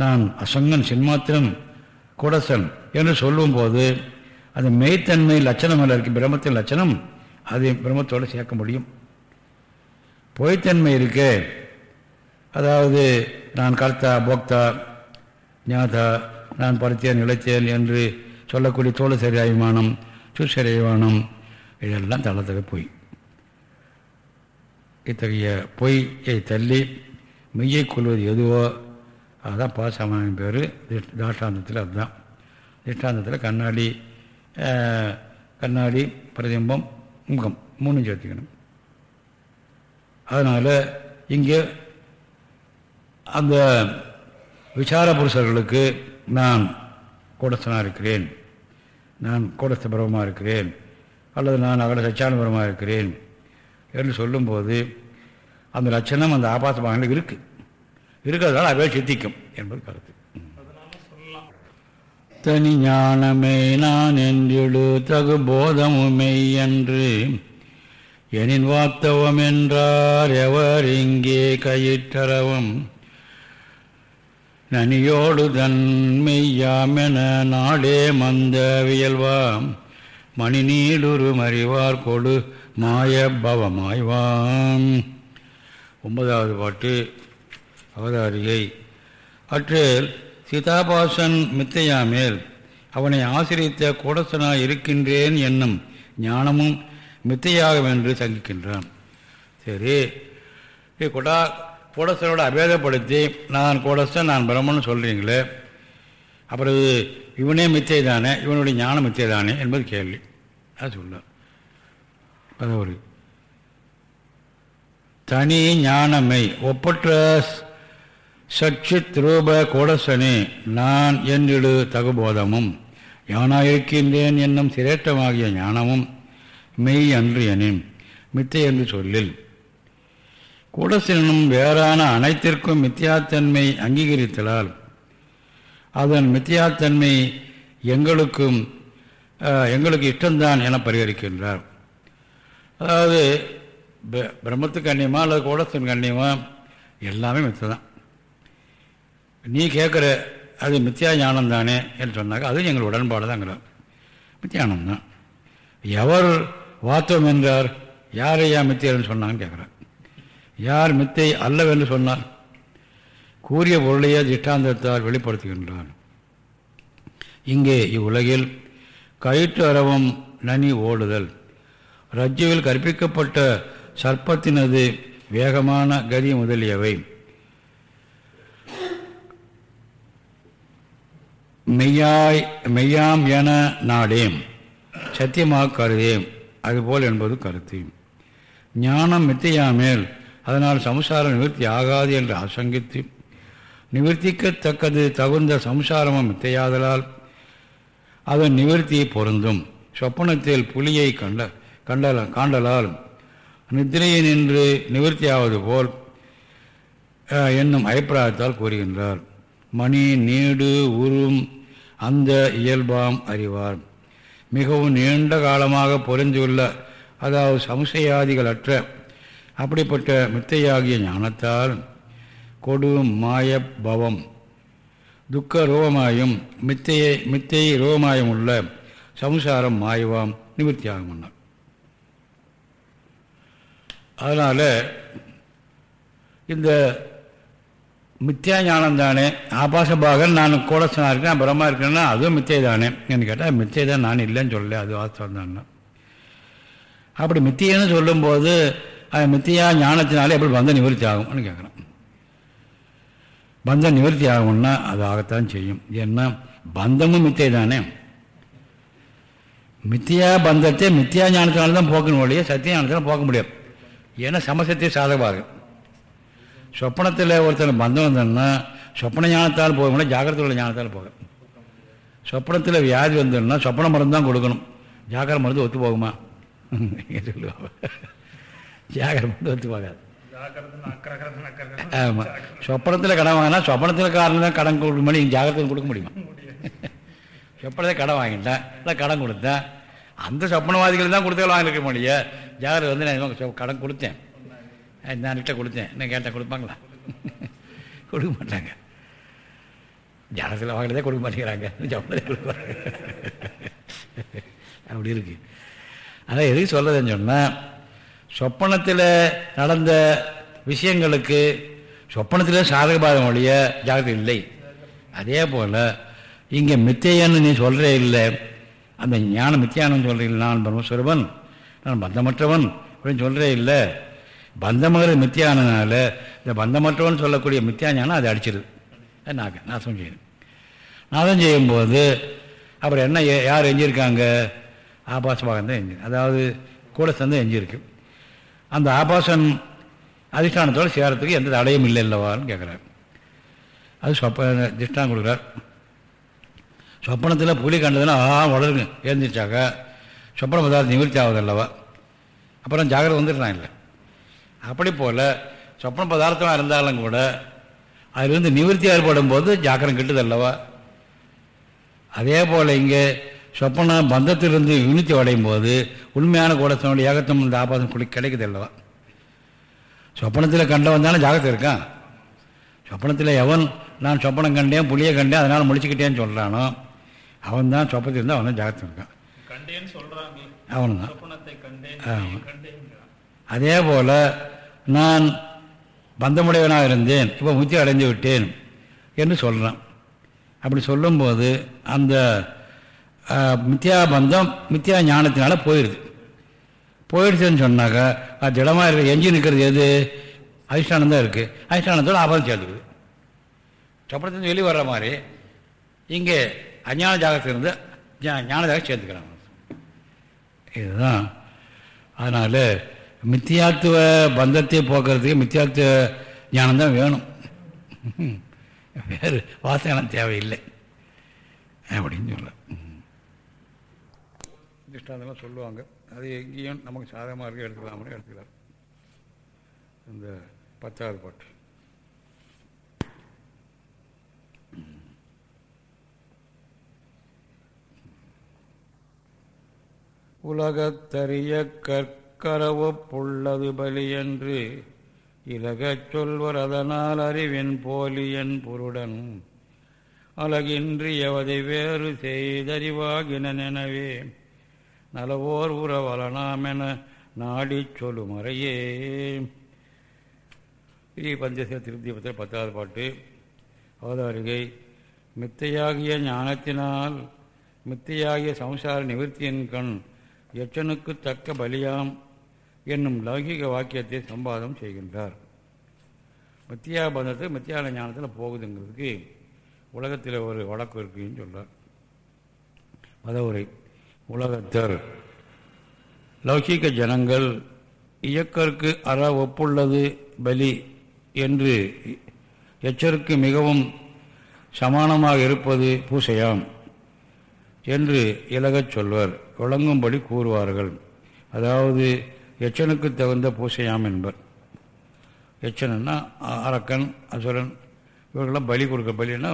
நான் அசங்கன் சின்மாத்திரன் குடசன் என்று சொல்லும்போது அது மெய்த்தன்மை லட்சணம் அல்ல இருக்கு பிரம்மத்தின் லட்சணம் அதை பிரம்மத்தோடு சேர்க்க முடியும். பொய்த்தன்மை இருக்கு. அதாவது நான் கர்த்தா போக்தா ஞாதா நான் படுத்தேன் இழைத்தேன் என்று சொல்லக்கூடிய தோழ சரி அபிமானம் சுசரி அபிமானம் இதெல்லாம் தள்ளத்தக போய். இத்தகைய பொய்யை தள்ளி மெய்யை கொள்வது எதுவோ அதுதான் பாசமான பேர். தாஷ்டாந்தத்தில் அதுதான். திஷ்டாந்தத்தில் கண்ணாடி கண்ணாடி பிரதிம்பம் முகம் மூணும் சேர்த்துக்கணும். அதனால் இங்கே அந்த விசார புருஷர்களுக்கு நான் கூடஸ்தனாக இருக்கிறேன். நான் கூடஸ்த பிரபமாக இருக்கிறேன். அல்லது நான் அகல சச்சானுபரமாக இருக்கிறேன். என்று சொல்லும்போது அந்த லட்சணம் அந்த ஆபாச பாகங்கள் இருக்குது இருக்கிறதால அவை சித்திக்கும் என்பது கருத்து. தனி ஞானமே நான் என்றிடு தகு போதமுமே என்று எனின் வாத்தவம் என்றார் எவர் இங்கே கயிற்றரவம். நனியோடு தன்மையாமென நாடே மந்த வியல்வாம். மணி நீடுரு மறிவார் கொடு மாயபவமாய்வாம் ஒன்பதாவது பாட்டு அவதாரியை. அற்றில் சீதாபாசன் மித்தையாமேல் அவனை ஆசிரியத்த கூடசனாய் இருக்கின்றேன் என்னும் ஞானமும் மித்தையாகும் என்று சங்கிக்கின்றான். சரி கொடா கூடசனோட அபேதப்படுத்தி நான் கூடசன் நான் பிரம்மன் சொல்கிறீங்களே அப்புறம் இவனே மித்தை தானே இவனுடைய ஞானம் மித்தை தானே என்பது கேள்வி. அது சொல்லுவேன் பதவி தனி ஞானமை ஒப்பற்ற சச்சித் ரூப கோடசனே நான் என்றிடு தகுபோதமும் யானாயிருக்கின்றேன் என்னும் சிரேட்டமாகிய ஞானமும் மெய் அன்று எனின் மித்தை என்று சொல்லில். கூடசனும் வேறான அனைத்திற்கும் மித்தியாத்தன்மை அங்கீகரித்தலால் அதன் மித்தியாத்தன்மை எங்களுக்கும் எங்களுக்கு இஷ்டம்தான் என பரிகரிக்கின்றார். அதாவது பிரம்மத்துக்கு கண்ணியமா அல்லது கோடத்தின் கண்ணியமா எல்லாமே மித்து தான் நீ கேட்குற அது மித்தியா ஞானம் தானே என்று சொன்னாக்க அதுவும் எங்கள் உடன்பாடு தாங்கிறார். மித்தியானம் தான். எவர் வாத்தம் என்றார் யார் ஐயா மித்தியர்னு சொன்னான்னு கேட்குறார் யார் மித்தை அல்லவென்று சொன்னார். கூறிய பொருளையே திஷ்டாந்தத்தால் வெளிப்படுத்துகின்றார். இங்கே இவ்வுலகில் கயிற்று அறவும் நனி ஓடுதல். ரஜ்ஜுவில் கற்பிக்கப்பட்ட சர்ப்பத்தினது வேகமான கதி முதலியவை. மெய்யாய் மெய்யாம் என நாடேம். சத்தியமாக கருதேம். அதுபோல் என்பது கருத்து. ஞானம் மித்தையாமேல் அதனால் சம்சாரம் நிவர்த்தி ஆகாது என்று ஆசங்கித்து நிவர்த்திக்கத்தக்கது தகுந்த சம்சாரமும் மித்தையாதலால் அதன் நிவர்த்தி பொருந்தும். சொப்பனத்தில் புலியை கண்ட கண்டல காண்டலால் நித்திரையை நின்று நிவர்த்தியாவது போல் என்னும் அபிப்பிராயத்தால் கூறுகின்றார். மணி நீடு உருவும் அந்த இயல்பாம் அறிவார். மிகவும் நீண்ட காலமாக பொருந்தியுள்ள அதாவது சம்சயாதிகளற்ற அப்படிப்பட்ட மித்தையாகிய ஞானத்தால் கொடும் மாய பவம் துக்க ரூபமாயும் மித்தையை மித்தை ரூபமாயும் உள்ள சம்சாரம் மாயவாம் நிவர்த்தியாகும் அதனால் இந்த மித்தியா ஞானம் தானே ஆபாசபாகன் நான் கோலசனாக இருக்கேன் பிரம்மா இருக்கேன்னா அதுவும் மித்தை தானே? என்று கேட்டால் மித்தை தான் நான் இல்லைன்னு சொல்லல அது வாஸ்தவம் தான். அப்படி மித்தியன்னு சொல்லும்போது அது மித்தியா ஞானத்தினாலே எப்படி பந்த நிவர்த்தி ஆகும்னு கேட்குறேன் பந்தம் நிவர்த்தி ஆகும்னா அது ஆகத்தான் செய்யும். ஏன்னா பந்தமும் மித்தை தானே? மித்தியா பந்தத்தை மித்தியா ஞானத்தினால தான் போக்கணும் ஒழிய சத்திய ஞானத்தினால போக்க முடியாது. ஏன்னா சமசத்திய சாதகமாக சொப்பனத்தில் ஒருத்தர் பந்தம் வந்தோம்னா சொப்பன ஞானத்தால் போக முடியாது உள்ள ஞானத்தால் போக. சொப்பனத்தில் வியாதி வந்தோம்னா சொப்பன மருந்து தான் கொடுக்கணும். ஜாக்கிர மருந்து ஒத்து போகுமா? சொல்லுவாங்க. ஜாக்கிர மருந்து ஒத்து போகாது. ஆமாம் சொப்பனத்தில் கடன் வாங்கினா சொப்பனத்தில் காரணம் தான் கடன் கொடுக்க முடியும் ஜாக்கிரத்தில் கொடுக்க முடியுமா? சொப்பனத்தை கடன் வாங்கிட்டேன் இல்லை கடன் கொடுத்தேன் அந்த சொப்பனவாதிகள் தான் கொடுத்து வாங்கிருக்க முடியும் ஜாகிரதை வந்து நான் சொ- கடன் கொடுத்தேன். நான் கிட்ட கொடுத்தேன். என்ன கேட்டால் கொடுப்பாங்களா? கொடுக்க மாட்டாங்க. ஜாகிரத்தில் வாங்கினதே கொடுக்க மாட்டேங்கிறாங்க. சொப்பனத்தை கொடுப்பாங்க அப்படி இருக்கு. அதான் எதுக்கு சொல்லதுன்னு சொன்னால் சொப்பனத்தில் நடந்த விஷயங்களுக்கு சொப்பனத்தில் சாதகபாதம் ஒழிய ஜாகிரதை இல்லை. அதே போல் இங்கே மித்தையன்னு நீ சொல்கிறே இல்லை. அந்த ஞானம் மித்தியானம் சொல்கிறீங்க நான் பிரம்மஸ்வரூபன் நான் பந்தமற்றவன் அப்படின்னு சொல்கிறே இல்லை. பந்தமகர் மித்தியானனால இந்த பந்தமற்றவன் சொல்லக்கூடிய மித்தியா ஞானம் அதை அடிச்சிருது அது நாக நாசம் செய்யுது நாசம் செய்யும்போது அப்புறம் என்ன ஏ- யார் எஞ்சிருக்காங்க? ஆபாசமாக தான் எஞ்சி அதாவது கூட சேர்ந்து எஞ்சிருக்கு. அந்த ஆபாசன் அதிஷ்டானத்தோடு சேரத்துக்கு எந்த தடையும் இல்லை இல்லவான்னு கேட்குறாரு அது சொப்ப திஷ்டான் கொடுக்குறார். சொப்பனத்தில் புலி கண்டதுன்னா ஆ வளருங்க. எழுந்திரிச்சாக்க சொப்பன பதார்த்தம் நிவர்த்தி ஆகுது அல்லவா அப்புறம் ஜாகிரதை வந்துடுறான் இல்லை. அப்படி போல் சொப்பன பதார்த்தமாக இருந்தாலும் கூட அதிலிருந்து நிவர்த்தி ஏற்படும் போது ஜாக்கிரம் கிட்டுது அல்லவா அதே போல் இங்கே சொப்பன பந்தத்திலிருந்து யூனித்தி அடையும் போது உண்மையான கூடத்தினுடைய ஏகத்தம் இந்த ஆபாதம் குளி கிடைக்குது அல்லவா சொப்பனத்தில் கண்டவன் தானே ஜாகத்தில் இருக்கான் சொப்பனத்தில் எவன் நான் சொப்பனம் கண்டேன் புளியை கண்டேன் அதனால் முடிச்சுக்கிட்டேன்னு சொல்கிறானோ அவன் தான் சொப்பத்தில் இருந்தால் அவன் தான் ஜாகத்தில் இருக்கான் அவனு தான் அதே போல் நான் பந்தமுடையவனாக இருந்தேன் இப்போ முத்தி அடைந்து விட்டேன் என்று சொல்கிறான் அப்படி சொல்லும்போது அந்த மித்யா பந்தம் மித்யா ஞானத்தினால போயிடுது போயிடுச்சுன்னு சொன்னாக்கா அது திடமாக இருக்க எஞ்சி நிற்கிறது எது? அதிஷ்டானம் தான் இருக்குது அதிஷ்டானத்தோட ஆபதம் சேர்ந்துக்குது. சப்பரத்துலேருந்து வெளியே வர்ற மாதிரி இங்கே அஞ்ஞான ஜாகத்திலிருந்து ஞான ஜாகம் சேர்த்துக்கிறாங்க இதுதான். அதனால் மித்தியாத்துவ பந்தத்தை போக்குறதுக்கு மித்தியாத்துவ ஞானம் தான் வேணும். வேறு வாசகம் தேவையில்லை. அப்படின்னு சொல்ல திஷ்டாந்தெல்லாம் சொல்லுவாங்க. அது எங்கேயும் நமக்கு சாதகமாக இருக்க எடுத்துக்கலாம்னு எடுத்துக்கலாம் இந்த பத்தாவது பாட்டு. உலகத்தறிய கற்கரவு புள்ளது பலி என்று இலகச் சொல்வர் அதனால் அறிவின் போலியன் பொருடன். அழகின்றி எவதை வேறு செய்தறிவாகினனெனவே நலவோர் உறவலனாமென நாடிச் சொல்லுமறையே. ஸ்ரீ பஞ்சச திருப்தி பத்திர பத்தாவது பாட்டு. அவதாரிகை மித்தையாகிய ஞானத்தினால் மித்தையாகிய சம்சார நிவர்த்தியின் கண் எச்சனுக்கு தக்க பலியாம் என்னும் லௌகிக வாக்கியத்தை சம்பாதம் செய்கின்றார். மித்தியா பந்தத்தை மித்தியான ஞானத்தில் போகுதுங்கிறதுக்கு உலகத்தில் ஒரு வழக்கு இருக்குன்னு சொல்றார். மதவுரை உலகத்தர். லௌகிக ஜனங்கள் இயக்கருக்கு அற ஒப்புள்ளது பலி என்று எச்சருக்கு மிகவும் சமானமாக இருப்பது பூசையாம் என்று இலகச் சொல்வர். விளங்கும்படி கூறுவார்கள். அதாவது எச்சனுக்கு தகுந்த பூசையாம் என்பர். எச்சனன்னா அரக்கன் அசுரன் இவர்களெல்லாம் பலி கொடுக்க பலின்னா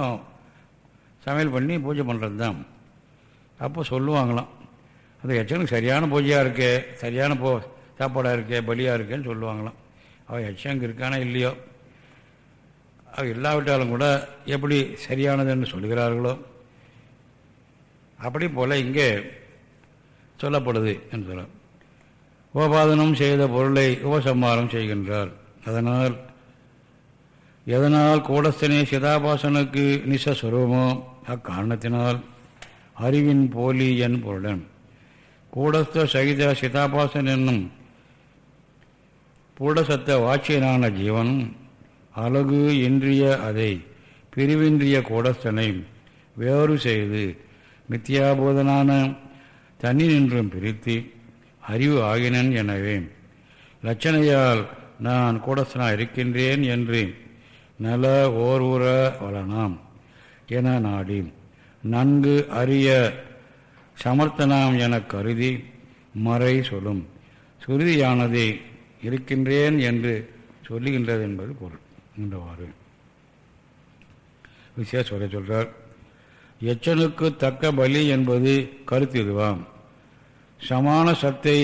சமையல் பண்ணி பூஜை பண்ணுறது தான் அப்போ சொல்லுவாங்களாம் அந்த எச்சனுக்கு சரியான பூஜையாக இருக்கே சரியான போ சாப்பாடாக இருக்கே பலியாக இருக்கேன்னு சொல்லுவாங்களாம். அவள் எச்சம் இருக்கானா இல்லையோ? அவள் இல்லாவிட்டாலும் கூட எப்படி சரியானதுன்னு சொல்லுகிறார்களோ? அப்படி போல் இங்கே சொல்லப்படுது என்று சொல்ல உபபாதனம் செய்த பொருளை உபசம்மாரம் செய்கின்றார். அதனால் எதனால் கூடஸ்தனே சிதாபாசனுக்கு நிசஸ்வரூபமோ அக்காரணத்தினால் அறிவின் போலி என் பொருளன். கூடஸ்த சகித சிதாபாசன் என்னும் பூடசத்த வாட்சியனான ஜீவன் அழகு இன்றிய அதை பிரிவின்றிய கூடஸ்தனை வேறு செய்து மித்தியாபோதனான தன்னினின்றும் பிரித்து அறிவு ஆகினன் எனவே. லட்சணையால் நான் கூடஸ்தனா இருக்கின்றேன் என்று நல ஓர்வுற வளனாம் என நாடி. நன்கு அறிய சமர்த்தனாம் என கருதி மறை சொல்லும். சுருதியானதே இருக்கின்றேன் என்று சொல்லுகின்றது என்பது பொருள். என்றவாறு விசேஷ சொல்றார். எச்சனுக்கு தக்க பலி என்பது கருத்து இதுவாம். சமான சத்தை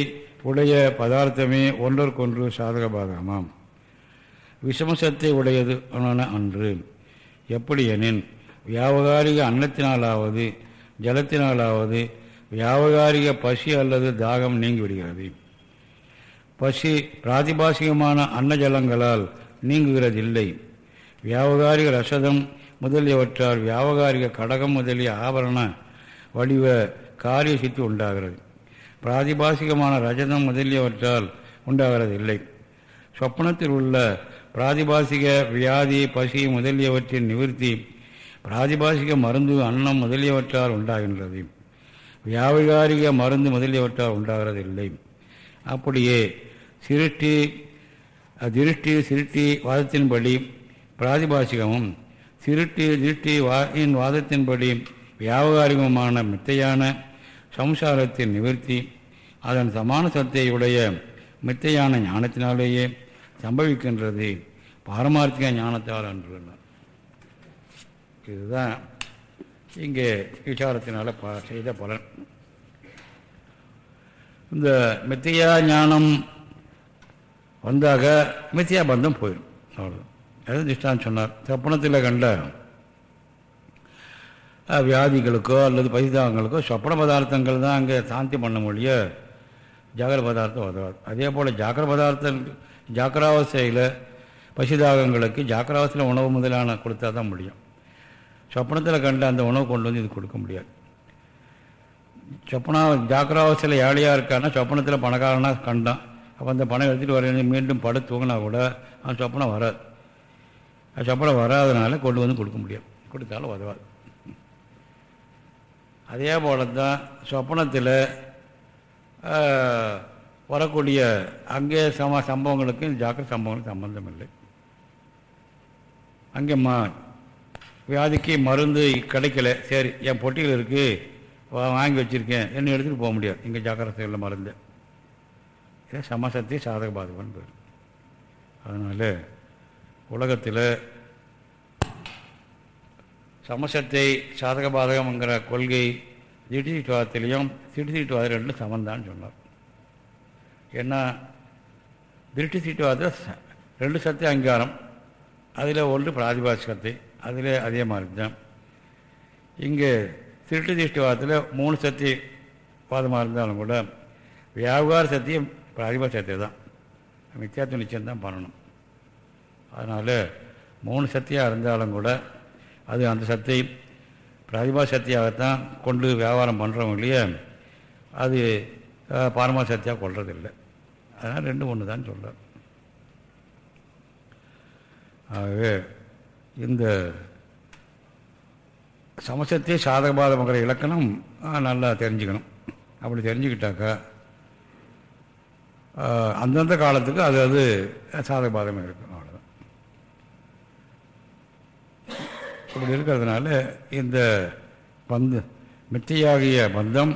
உடைய பதார்த்தமே ஒன்றற்கொன்று சாதக பாதகமாம் விஷமசத்தை உடையது அன்று. எப்படி எனின் வியாபகாரிக அன்னத்தினாலாவது ஜலத்தினாலாவது வியாபகாரிக பசி அல்லது தாகம் நீங்கிவிடுகிறது. பசி பிராதிபாசிகமான அன்னஜலங்களால் நீங்குகிறதில்லை. வியாபகாரிக ரசதம் முதலியவற்றால் வியாபகாரிக கடகம் முதலிய ஆபரண வடிவ காரிய சித்து உண்டாகிறது. பிராதிபாசிகமான ரஜதம் முதலியவற்றால் உண்டாகிறதில்லை. சொப்பனத்தில் உள்ள பிராதிபாசிக வியாதி பசி முதலியவற்றின் நிவர்த்தி பிராதிபாசிக மருந்து அன்னம் முதலியவற்றால் உண்டாகின்றது. வியாபகாரிக மருந்து முதலியவற்றால் உண்டாகிறதில்லை. அப்படியே சிருஷ்டி திருஷ்டி சிருஷ்டி வாதத்தின்படி பிராதிபாசிகமும் சிருட்டி திருஷ்டி வா வாதத்தின்படி வியாபகாரிகமான மித்தையான சம்சாரத்தின் நிவர்த்தி அதன் சமான சத்தையுடைய மித்தையான ஞானத்தினாலேயே சம்பவிக்கின்றது பாரமார்த்திக ஞானத்தால் அன்றுள்ளார் இதுதான் இங்கே விசாரத்தினால் ப செய்த பலன். இந்த மித்தியா ஞானம் வந்தாக மித்தியா பந்தம் போயிடும். அவ்வளோ அது திஷ்டான் சொன்னார். சொப்பனத்தில் கண்ட வியாதிகளுக்கோ அல்லது பரிதாபங்களுக்கோ சொப்பன பதார்த்தங்கள் தான் அங்கே சாந்தி பண்ண முடிய ஜாகர பதார்த்தம் உதவாது. அதே போல் ஜாக்கிர பதார்த்தம் ஜாக்கிராவஸ்தையில் பசிதாகங்களுக்கு ஜாக்கிராவஸ்தையில் உணவு முதலான கொடுத்தா தான் முடியும். சொப்பனத்தில் கண்டு அந்த உணவு கொண்டு வந்து இது கொடுக்க முடியாது. சொப்பனா ஜாக்கிராவஸ்தையில் ஏழையாக இருக்கான்னா சொப்பனத்தில் பணக்காரனாக கண்டான். அப்போ அந்த பணம் எடுத்துகிட்டு வர மீண்டும் படு தூங்கினா கூட அந்த சொப்பனம் வராது. சொப்பனம் வராதனால கொண்டு வந்து கொடுக்க முடியாது. கொடுத்தாலும் உதவாது. அதே போல தான் சொப்பனத்தில் வரக்கூடிய அங்கே சம சம்பவங்களுக்கும் ஜாக்கிர சம்பவங்களுக்கு சம்பந்தம் இல்லை அங்கே மா வியாதிக்கு மருந்து கிடைக்கல. சரி என் பொட்டிகள் இருக்குது வாங்கி வச்சுருக்கேன். என்ன எடுத்துகிட்டு போக முடியாது. இங்கே ஜாக்கிரதையில் மருந்து. இதை சமசக்தி சாதக பாதகம்னு பேர். அதனால் உலகத்தில் சமசத்தை சாதக பாதகம்ங்கிற கொள்கை திடீட்டுவாதத்திலையும் திடீட்டுவாதம் ரெண்டும் சமந்தான்னு சொன்னார். ஏன்னா திருஷ்டி சீட்டுவாதத்தில் ரெண்டு சத்திய அங்கீகாரம் அதில் ஒன்று பிராதிபாசிகத்தை அதில் அதே மாதிரி தான் இங்கே திருட்டு திருஷ்டிவாதத்தில் மூணு சக்தி வாதமாக இருந்தாலும் கூட வியாபார சத்தியம் பிராதிபார சத்தியம் தான் மித்தியாத்துவ நிச்சயம் தான் பண்ணணும். அதனால் மூணு சக்தியாக இருந்தாலும் கூட அது அந்த சத்தை பிரதிபா சக்தியாகத்தான் கொண்டு வியாபாரம் பண்ணுறவங்களையே அது பாரமா சக்தியாக கொள்றதில்லை. அதனால் ரெண்டு ஒன்று தான் சொல்கிறார் ஆகவே இந்த சமசத்தை சாதகபாதங்கிற இலக்கணம் நல்லா தெரிஞ்சுக்கணும். அப்படி தெரிஞ்சுக்கிட்டாக்கா அந்தந்த காலத்துக்கு அது அது சாதகபாதமாக இருக்கும் அவ்வளோதான் இப்படி இருக்கிறதுனால இந்த பந்த மித்தியாகிய பந்தம்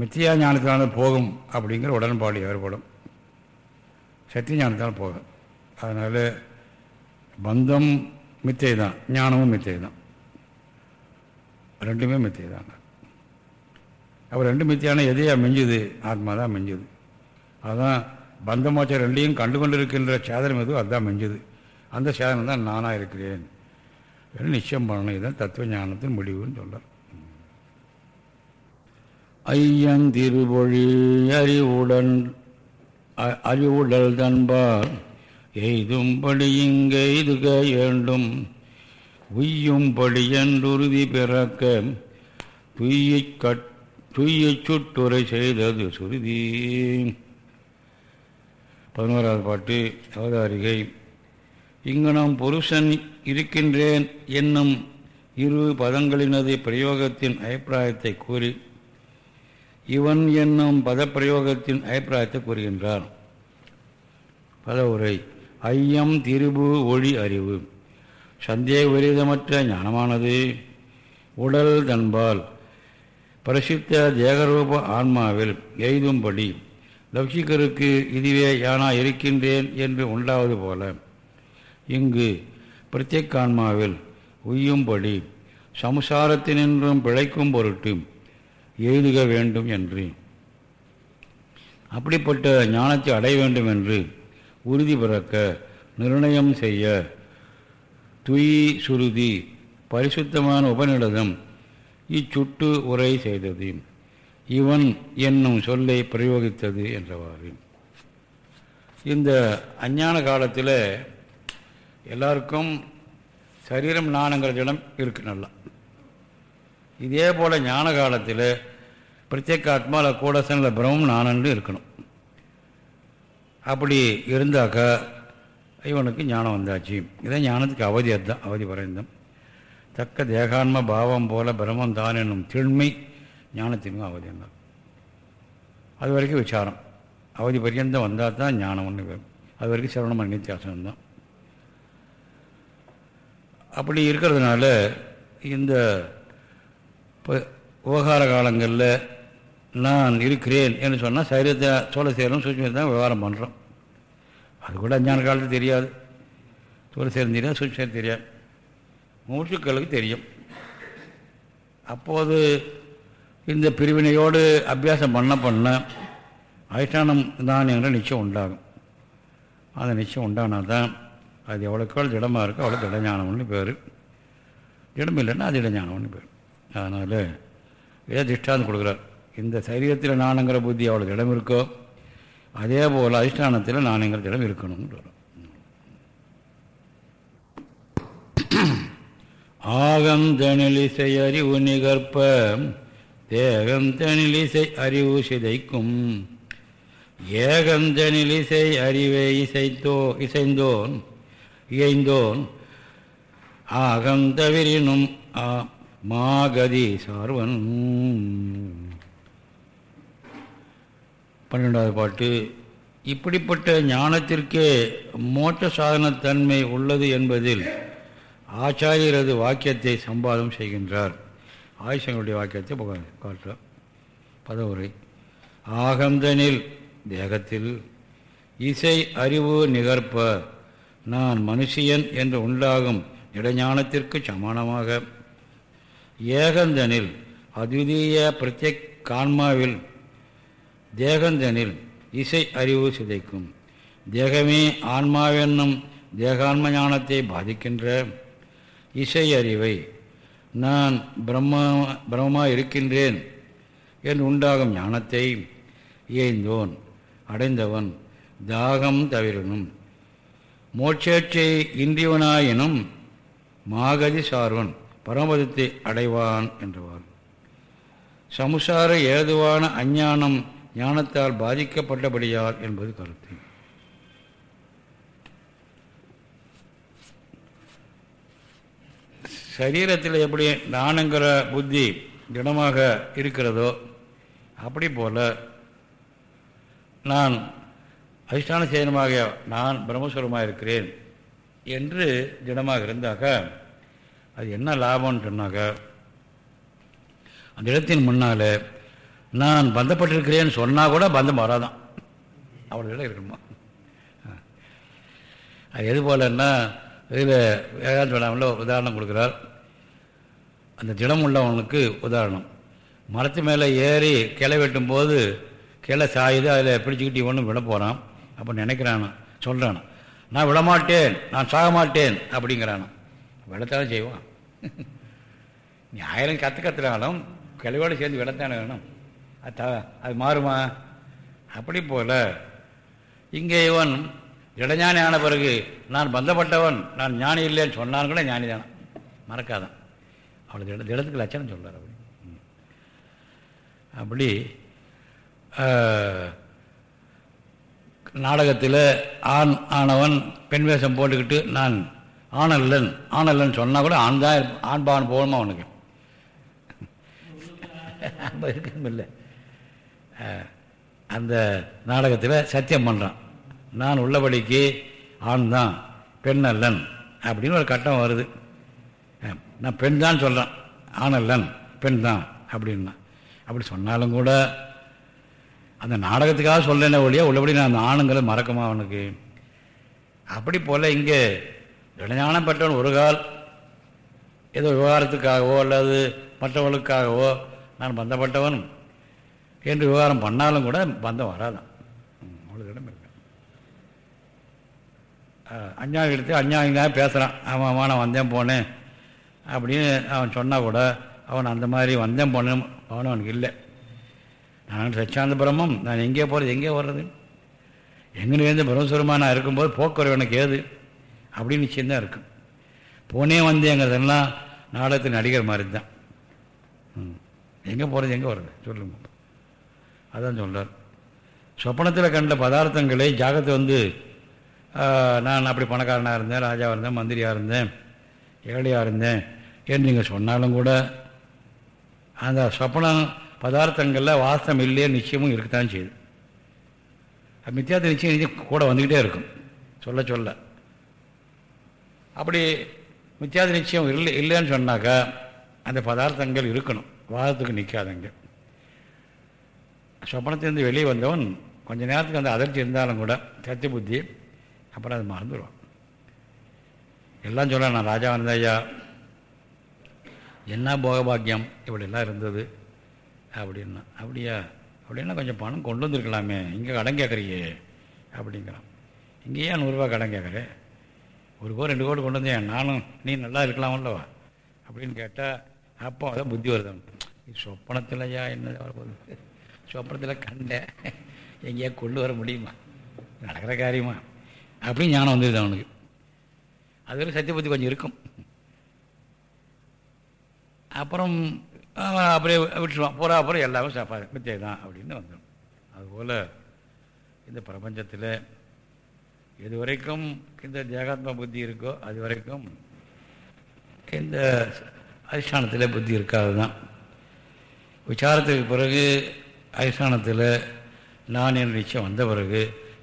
மித்தியா ஞானத்தினால போகும் அப்படிங்கிற உடன்பாடு ஏற்படும். சத்திய ஞானத்தால் போகும். அதனால் பந்தம் மித்தை தான் ஞானமும் மித்தை தான் ரெண்டுமே மித்தை தான் அப்போ ரெண்டு மித்தியான எதையா மிஞ்சுது? ஆத்மா தான் மிஞ்சுது. அதுதான் பந்தமாச்ச ரெண்டையும் கண்டு கொண்டு இருக்கின்ற சேதனம் எதுவும் அதுதான் மிஞ்சுது. அந்த சேதனம் தான் நானாக இருக்கிறேன். நிச்சயம் பண்ணணும். இதுதான் தத்துவ ஞானத்தின் முடிவுன்னு சொல்கிறார் ஐயந்திருவொழி அறிவுடன் அ- அறிவுடல் தன்பார் எய்தும்படி இங்கெய்துக வேண்டும். உய்யும்படி என்றுறுதி பிறக்க துய்யை கட் துய்யை சுட்டுரை செய்தது சுருதி. பதினோராவது பாட்டு அவதாரிகை. இங்கனம் புருஷன் இருக்கின்றேன் என்னும் இரு பதங்களினது பிரயோகத்தின் அபிப்பிராயத்தை கூறி இவன் என்னும் பதப்பிரயோகத்தின் அபிப்பிராயத்தை கூறுகின்றார் பல உரை. ஐயம் திருபு ஒளி அறிவு. சந்தேக விரீதமற்ற ஞானமானது. உடல் தன்பால். பிரசித்த தேகரூப ஆன்மாவில் எய்தும்படி லௌகிகருக்கு இதுவே யானா இருக்கின்றேன் என்று உண்டாவது போல இங்கு பிரத்யேகான்மாவில் உய்யும்படி சம்சாரத்தினின்றும் பிழைக்கும் பொருட்டு எழுதுக வேண்டும் என்று. அப்படிப்பட்ட ஞானத்தை அடைய வேண்டும் என்று உறுதி பிறக்க நிர்ணயம் செய்ய துய் சுருதி பரிசுத்தமான உபநிடதம் இச்சுட்டு உரை செய்தது. இவன் என்னும் சொல்லை பிரயோகித்தது என்றவாறு. இந்த அஞ்ஞான காலத்தில் எல்லாருக்கும் சரீரம் நானுங்கிற இடம் இருக்குது நல்லா. இதே போல் ஞான காலத்தில் பிரத்யேக ஆத்மாவில் கூடசனில் பிரம்மம் நானன்று இருக்கணும். அப்படி இருந்தாக்கா இவனுக்கு ஞானம் வந்தாச்சு. இதான் ஞானத்துக்கு அவதி அதுதான் அவதி வரைந்தம் தக்க தேகான்ம பாவம் போல பிரம்மம் தான் என்னும் திண்மை ஞானத்தின்மை அவதி என்ன அது வரைக்கும் விசாரம். அவதி பரியந்தம் வந்தால் தான் ஞானம் ஒன்று வரும். அது வரைக்கும் சிரவணம் நித்தியாசனம் தான். அப்படி இருக்கிறதுனால இந்த இப்போ விவகார காலங்களில் நான் இருக்கிறேன் என்று சொன்னால் சரீரத்தை சோழ சேரம் சூட்சமத்தை தான் விவகாரம் பண்ணுறோம் அது கூட அஞ்ஞான காலத்துக்கு தெரியாது. சோழ சேரம் தெரியாது சூட்சம் தெரியாது. மூச்சுக்களுக்கு தெரியும். அப்போது இந்த பிரிவினையோடு அபியாசம் பண்ண பண்ண அதிஷ்டானம் தான் என்ற நிச்சயம் உண்டாகும். அந்த நிச்சயம் உண்டானால் தான் அது எவ்வளோக்கு திடமாக இருக்கோ அவ்வளோ திடஞானம்னு பேர். திடம் இல்லைன்னா அது இடஞானம்னு பேர். அதனால் ஏதோ திஷ்டாந்தம் கொடுக்குறார். இந்த சரீரத்தில் நானுங்கிற புத்தி அவ்வளோ திடம் இருக்கோ அதே போல் அதிஷ்டானத்தில் நானுங்கிற திடம் இருக்கணும்னு வரும் ஆகந்தனிலிசை அறிவு நிகற்ப தேகந்தனிலிசை அறிவு சிதைக்கும். ஏகந்தனிலிசை அறிவை இசைத்தோ இசைந்தோன் இயைந்தோன் அகந்தவிரினும் மாகதி சார்வன். பன்னெண்டாவது பாட்டு இப்படிப்பட்ட ஞானத்திற்கே மோட்ச சாதனத்தன்மை உள்ளது என்பதில் ஆச்சாரியரது வாக்கியத்தை சம்பாதம் செய்கின்றார். ஆயுஷங்களுடைய வாக்கியத்தை காட்டுறார். பதவுரை ஆகந்தனில் தேகத்தில் இசை அறிவு நிகர்ப்ப நான் மனுஷியன் என்று உண்டாகும் இடைஞானத்திற்கு சமானமாக. ஏகந்தனில் அத்விதீய பிரத்யக் கான்மாவில் தேகந்தனில் இசை அறிவு சிதைக்கும். தேகமே ஆன்மாவென்னும் தேகான்ம ஞானத்தை பாதிக்கின்ற இசை அறிவை நான் பிரம்மா பிரம்மமாக இருக்கின்றேன் என்று உண்டாகும் ஞானத்தை இயைந்தோன் அடைந்தவன் தாகம் தவிரனும். மோட்சேட்சை இன்றியவனாயினும் மாகதி சார்வன் பரமபதத்தை அடைவான் என்றவார். சமுசார ஏதுவான அஞ்ஞானம் ஞானத்தால் பாதிக்கப்பட்டபடியால் என்பது கருத்து. சரீரத்தில் எப்படி நானுங்கிற புத்தி திடமாக இருக்கிறதோ அப்படி போல நான் அதிஷ்டான சேதனமாக நான் பிரம்மஸ்வரமாக இருக்கிறேன் என்று திடமாக இருந்தாக்க அது என்ன லாபம்னு சொன்னாக்க அந்த இடத்தின் முன்னால் நான் பந்தப்பட்டிருக்கிறேன்னு சொன்னால் கூட பந்தம் வராதான். அவ்வளோ இருக்கணுமா அது எது போலன்னா இதில் வேதாந்த சொல்லாமல் உதாரணம் கொடுக்குறார். அந்த திடம் உள்ளவனுக்கு உதாரணம். மரத்து மேலே ஏறி கிளை வெட்டும் போது கிளை சாயுது அதில் பிடிச்சிக்கிட்டி ஒன்று விட போகிறான் அப்போ நினைக்கிறானா? சொல்கிறானா நான் விடமாட்டேன் நான் சாக மாட்டேன் அப்படிங்கிறானா. விடத்தாலும் செய்வான். நீ ஆயிரம் கற்று கற்றுனாலும் கிளையோடு சேர்ந்து விடத்தானே வேணும். அது த அது மாறுமா? அப்படி போல் இங்கே இவன் இடஞானி ஆன பிறகு நான் பந்தப்பட்டவன் நான் ஞானி இல்லைன்னு சொன்னாலும் கூட ஞானி தானே. மறக்காதான் அவ்வளோ திட திடத்துக்கு லட்சணம் சொல்கிறார் அப்படி. அப்படி நாடகத்தில் ஆண் ஆனவன் பெண் வேஷம் போட்டுக்கிட்டு நான் ஆணல்லன் ஆணல்லன் சொன்னால் கூட ஆண் தான் ஆண்பான் போகணுமா அவனுக்கு இருக்கணும் இல்லை. அந்த நாடகத்தில் சத்தியம் பண்ணுறான் நான் உள்ளபடிக்கு ஆண் தான் பெண் அல்லன் அப்படின்னு ஒரு கட்டம் வருது. நான் பெண் தான் சொல்கிறேன் ஆண் அல்லன் பெண் தான் அப்படின்னா. அப்படி சொன்னாலும் கூட அந்த நாடகத்துக்காக சொல்லலை ஒழிய உள்ளபடி நான் அந்த ஆணுங்களை மறக்குமா அவனுக்கு? அப்படி போல் இங்கே திடஞானம் பெற்றவன் ஒரு கால் ஏதோ விவகாரத்துக்காகவோ அல்லது மற்றவர்களுக்காகவோ நான் பந்தப்பட்டவன் என்று விவகாரம் பண்ணாலும் கூட பந்தம் வராதான். அவ்வளோ இடம் இருக்கு? அஞ்ஞானி எடுத்து அஞ்ஞானிங்க பேசுகிறான் அவன் அவன் நான் வந்தேன் போனேன் அப்படின்னு அவன் சொன்னால் கூட அவன் அந்த மாதிரி வந்தேன் போனேன் அவனும் அவனுக்கு இல்லை. நான் சச்சாந்த பிரம்மம். நான் எங்கே போகிறது எங்கே வர்றது? எங்கேருந்து பிரம்மஸ்வரமாக நான் இருக்கும்போது போக்குவரவு எனக்கு ஏது? அப்படின்னு நிச்சயம்தான் இருக்கும் போனே வந்தேங்கிறதெல்லாம் நாடகத்தில் நடிகர் மாதிரி தான் எங்கே போகிறது எங்கே வர்றது? சொல்லுங்க. அதான் சொல்கிறார் சொப்பனத்தில் கண்ட பதார்த்தங்களை ஜாகத்தை வந்து நான் அப்படி பணக்காரனாக இருந்தேன் ராஜாவாக இருந்தேன் மந்திரியாக இருந்தேன் ஏழையாக இருந்தேன் என்று நீங்கள் சொன்னாலும் கூட அந்த சொப்பனம் பதார்த்தங்களில் வாசம் இல்லையே நிச்சயமும் இருக்கத்தான் செய்யுது. அது மித்தியாத்த நிச்சயம் நிச்சயம் கூட வந்துக்கிட்டே இருக்கும். சொல்ல சொல்ல. அப்படி மித்தியாத நிச்சயம் இல்லை இல்லைன்னு சொன்னாக்கா அந்த பதார்த்தங்கள் இருக்கணும். வாதத்துக்கு நிற்காதங்க சொப்பனத்திலேருந்து வெளியே வந்தவன் கொஞ்ச நேரத்துக்கு அந்த அதிர்ச்சி இருந்தாலும் கூட சத்திய புத்தி அப்புறம் அது மறந்துடுவான் எல்லாம் சொல்ல நான் ராஜா வந்தையா என்ன போகபாக்கியம்? இப்படிலாம் இருந்தது. அப்படின்னா அப்படியா? அப்படின்னா கொஞ்சம் பணம் கொண்டு வந்திருக்கலாமே. இங்கே கடன் கேட்குறியே. அப்படிங்கிறான். இங்கேயே நூறுரூவா கடன் கேட்குறேன் ஒரு கோடி ரெண்டு கோடி கொண்டு வந்தேன் நானும் நீ நல்லா இருக்கலாமல்லவா அப்படின்னு கேட்டால் அப்போ அதான் புத்தி வருது சொப்பனத்திலையா? என்ன வரப்போகுது? சொப்பனத்தில் கண்டேன் எங்கேயா கொண்டு வர முடியுமா? நடக்கிற காரியமா? அப்படின்னு ஞானம் வந்துடுது அவனுக்கு. அது வரைக்கும் சத்திய புத்தி கொஞ்சம் இருக்கும். அப்புறம் அப்படியே விட்டுருவான். போகிற அப்புறம் எல்லாமே சாப்பாடு. மித்தியை தான் அப்படின்னு வந்துடும் அதுபோல் இந்த பிரபஞ்சத்தில் எது வரைக்கும் இந்த தேகாத்ம புத்தி இருக்கோ அது வரைக்கும் இந்த அதிஷ்டானத்தில் புத்தி இருக்காது தான் விசாரத்துக்கு பிறகு அதிஷ்டானத்தில் நான் என் நிச்சயம் வந்த பிறகு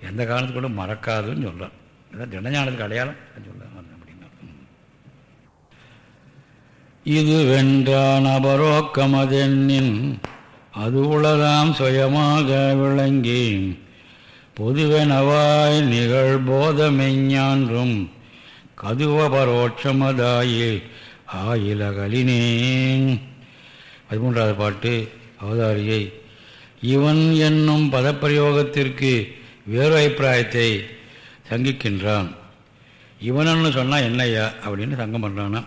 எந்த காரணத்துக்கு மறக்காதுன்னு சொல்கிறேன் இதான் தினஞானத்துக்கு அடையாளம். சொல்ல அப்படின்னா இது வென்றான் அபரோக்கமதென்னின் அது உளதாம் சுயமாக விளங்கி பொதுவெனவாய் நிகழ்போதமெஞ்ஞான்றும் கதுவபரோட்சமதாயில் ஆயிலகலினேன். பதிமூன்றாவது பாட்டு அவதாரியை. இவன் என்னும் பதப்பிரயோகத்திற்கு வேறு அபிப்பிராயத்தை சங்கிக்கின்றான். இவனன்னு சொன்னால் என்னையா அப்படின்னு சங்கம் பண்ணுறான்னா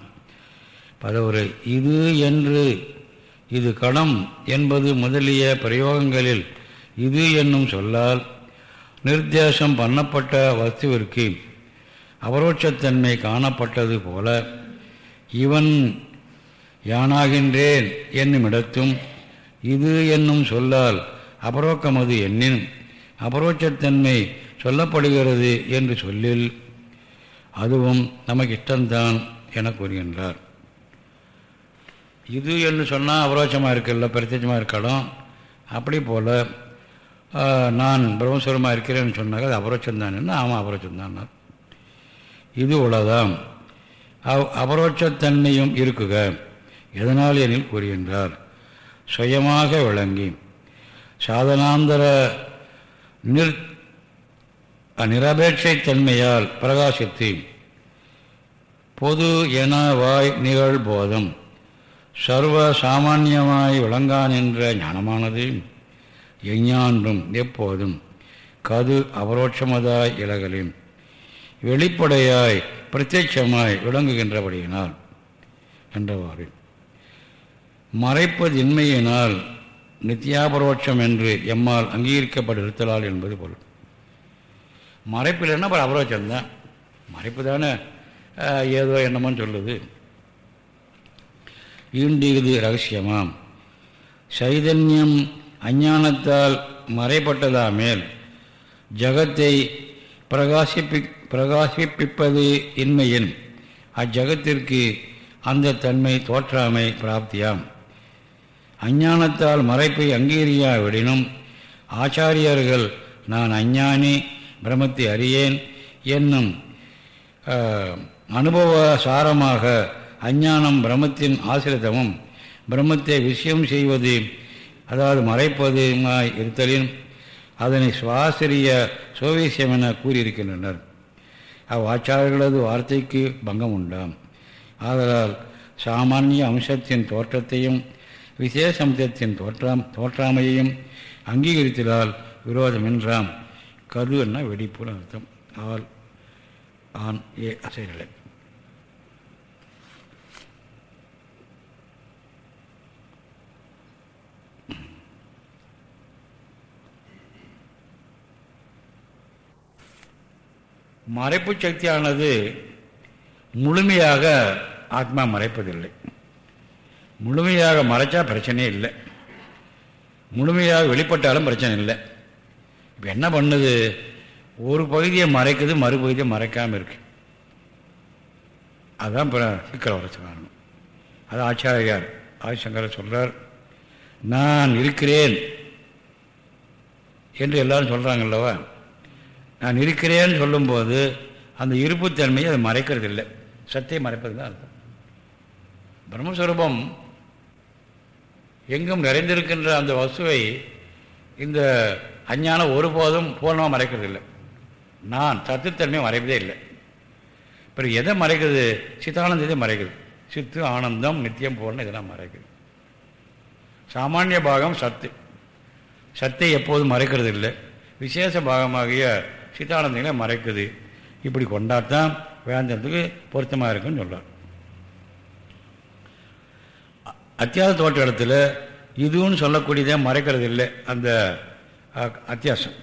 பதவுரை இது என்று. இது கணம் என்பது முதலிய பிரயோகங்களில் இது என்னும் சொல்லால் நிர்தேசம் பண்ணப்பட்ட வஸ்துவிற்கு அபரோட்சத்தன்மை காணப்பட்டது போல இவன் யானாகின்றேன் என்னுமிடத்தும். இது என்னும் சொல்லால் அபரோக்கமது எண்ணின் அபரோட்சத்தன்மை சொல்லப்படுகிறது என்று சொல்லில் அதுவும் நமக்கு இஷ்டம்தான் என கூறுகின்றார். இது என்று சொன்னால் அபரோட்சமாக இருக்குல்ல பிரத்யட்சமாக இருக்கலாம் அப்படி போல் நான் பிரம்மஸ்வரமாக இருக்கிறேன்னு சொன்னாக்க அது அபரோட்சம்தான் என்ன? ஆமாம் அபரோட்சம்தான் இது உள்ளதாம் அவ் அபரோட்சத்தன்மையும் இருக்குக. எதனால் எனில் கூறுகின்றார் சுயமாக விளங்கி சாதனாந்தர நிர் நிரபேட்சை தன்மையால் பிரகாசித்து பொது என வாய் நிகழ்போதம் சர்வ சாமானியமாய் விளங்கான் என்ற ஞானமானது எஞ்ஞான்றும் எப்போதும் கது அபரோட்சமதாய் இலகலின் வெளிப்படையாய் பிரத்யட்சமாய் விளங்குகின்றபடியினால் என்றவாறு. மறைப்பதின்மையினால் நித்தியாபரோட்சம் என்று எம்மால் அங்கீகரிக்கப்பட்டிருத்தலால் என்பது பொருள். மறைப்பில்லைன்னா அப்புறம் அபரோட்சம்தான் மறைப்பு தானே ஏதோ என்னமோன்னு சொல்லுது. ஈண்டுகிறது ரகசியமாம். சைதன்யம் அஞ்ஞானத்தால் மறைப்பட்டதாமேல் ஜகத்தை பிரகாசிப்பி பிரகாசிப்பிப்பது இன்மையின் அஜகத்திற்கு அந்த தன்மை தோற்றாமை பிராப்தியாம். அஞ்ஞானத்தால் மறைப்பை அங்கீகரியாவிடனும் ஆச்சாரியர்கள் நான் அஞ்ஞானி பிரமத்தை அறியேன் என்னும் அனுபவ சாரமாக அஞ்ஞானம் பிரம்மத்தின் ஆசிரிதமும் பிரம்மத்தை விஷயம் செய்வது அதாவது மறைப்பதுமாய் இருத்தலின் அதனை சுவாசிரிய சோவேசியம் என கூறியிருக்கின்றனர். அவ்வாச்சாரர்களது வார்த்தைக்கு பங்கம் உண்டாம். ஆதலால் சாமானிய அம்சத்தின் தோற்றத்தையும் விசேஷ அம்சத்தின் தோற்றாம் தோற்றாமையையும் அங்கீகரித்ததால் விரோதமென்றாம். கது என்ன வெடிப்புன்னு அர்த்தம். ஆள் ஆண் ஏ அசைநிலை மறைப்பு சக்தியானது முழுமையாக ஆத்மா மறைப்பதில்லை. முழுமையாக மறைச்சா பிரச்சனையே இல்லை. முழுமையாக வெளிப்பட்டாலும் பிரச்சனை இல்லை. இப்போ என்ன பண்ணுது? ஒரு பகுதியை மறைக்குது மறுபகுதியை மறைக்காமல் இருக்கு. அதுதான் இப்போ சிக்கல் வரச்சு காரணம் அது ஆச்சாரியார் ஆதிசங்கர் சொல்கிறார் நான் இருக்கிறேன் என்று எல்லாரும் சொல்கிறாங்கல்லவா நான் இருக்கிறேன்னு சொல்லும்போது அந்த இருப்புத்தன்மையை அதை மறைக்கிறது இல்லை சத்தியை மறைப்பது தான் அர்த்தம். பிரம்மஸ்வரூபம் எங்கும் நிறைந்திருக்கின்ற அந்த வசுவை இந்த அஞ்ஞானம் ஒருபோதும் பூர்ணமாக மறைக்கிறது இல்லை நான் சத்துத்தன்மையை மறைப்பதே இல்லை. பிறகு எதை மறைக்கிறது சித்தானந்தத்தை மறைக்குது. சித்து ஆனந்தம் நித்தியம் பூர்ணம் இதெல்லாம் மறைக்குது. சாமானிய பாகம் சத்து. சத்தை எப்போதும் மறைக்கிறது இல்லை விசேஷ பாகமாகிய சித்தானந்தங்களை மறைக்குது. இப்படி கொண்டாத்தான் வேந்தத்துக்கு பொருத்தமாக இருக்குன்னு சொல்கிறார் அத்தியாச தோற்ற இடத்துல இதுன்னு சொல்லக்கூடியதே மறைக்கிறது இல்லை. அந்த அத்தியாசம்.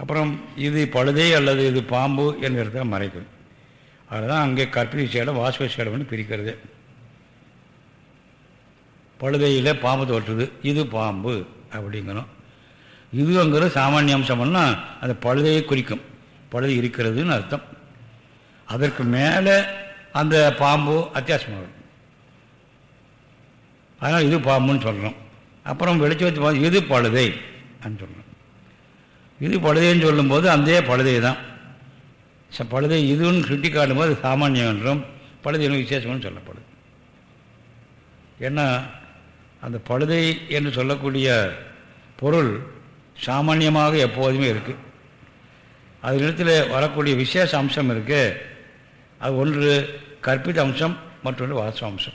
அப்புறம் இது பழுதே அல்லது இது பாம்பு என்கிறத மறைக்கும். அதுதான் அங்கே கற்பிணி சேடம் வாசுவ சேடம்னு பிரிக்கிறது. பழுதையில் பாம்பு தோற்றுது. இது பாம்பு அப்படிங்கணும். இதுங்கிறது சாமானிய அம்சம்னா அந்த பழுதையை குறிக்கும். பழுது இருக்கிறதுன்னு அர்த்தம். அதற்கு மேலே அந்த பாம்பு அத்தியாசமாகும் அதனால் இது பாம்புன்னு சொல்கிறோம் அப்புறம் வெளிச்சு வச்சு பார்த்து இது பழுதை அப்படின்னு சொல்கிறோம் இது பழுதைன்னு சொல்லும்போது அந்த பழுதை தான். ச- பழுதை இதுன்னு சுட்டி காட்டும்போது சாமானியம் என்றும் பழுதை விசேஷம்னு சொல்லப்படுது. ஏன்னா அந்த பழுதை என்று சொல்லக்கூடிய பொருள் சாமானியமாக எப்போதுமே இருக்குது அது நிலத்தில் வரக்கூடிய விசேஷ அம்சம் இருக்குது அது ஒன்று கற்பித அம்சம் மற்றொன்று வாச அம்சம்.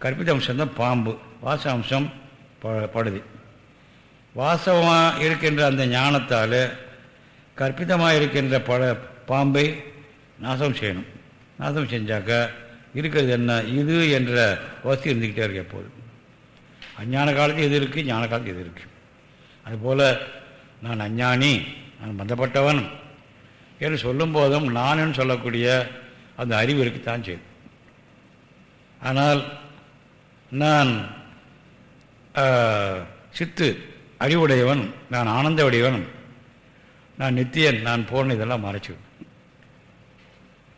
கற்பித அம்சம் தான் பாம்பு. வாச அம்சம் ப- படுதி. வாசவமாக இருக்கின்ற அந்த ஞானத்தால் கற்பிதமாக இருக்கின்ற பட பாம்பை நாசம் செய்யணும். நாசம் செஞ்சாக்க இருக்கிறது என்ன? இது என்ற வசதி இருந்துக்கிட்டே இருக்கு எப்போதும். அஞ்ஞான காலத்தில் எது இருக்குது ஞான காலத்தில் எது இருக்குது அதுபோல் நான் அஞ்ஞானி நான் பந்தப்பட்டவன் என்று சொல்லும் போதும் நானுன்னு சொல்லக்கூடிய அந்த அறிவு இருக்குத்தான் செய்யும் ஆனால் நான் சித்து அறிவுடையவன் நான் ஆனந்த உடையவன் நான் நித்தியன் நான் போன இதெல்லாம் மறைச்சு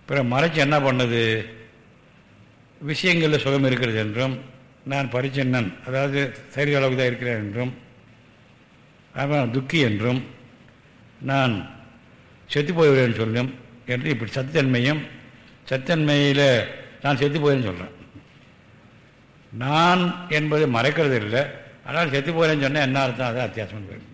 பிற மறைச்சு என்ன பண்ணுது? விஷயங்களில் சுகம் இருக்கிறது என்றும் நான் பரிச்சன்னன் அதாவது சரி அளவுக்கு தான் இருக்கிறேன் என்றும் அவன் துக்கி என்றும் நான் செத்து போய்விடுவேன் சொல்லும் என்று இப்படி சத்தன்மையும் சத்தன்மையில் நான் செத்து போயின்னு சொல்கிறேன் நான் என்பது மறைக்கிறது இல்லை ஆனால் செத்து போகிறேன்னு சொன்னால் என்ன அர்த்தம்? அது அத்தியாசம். போயிடும்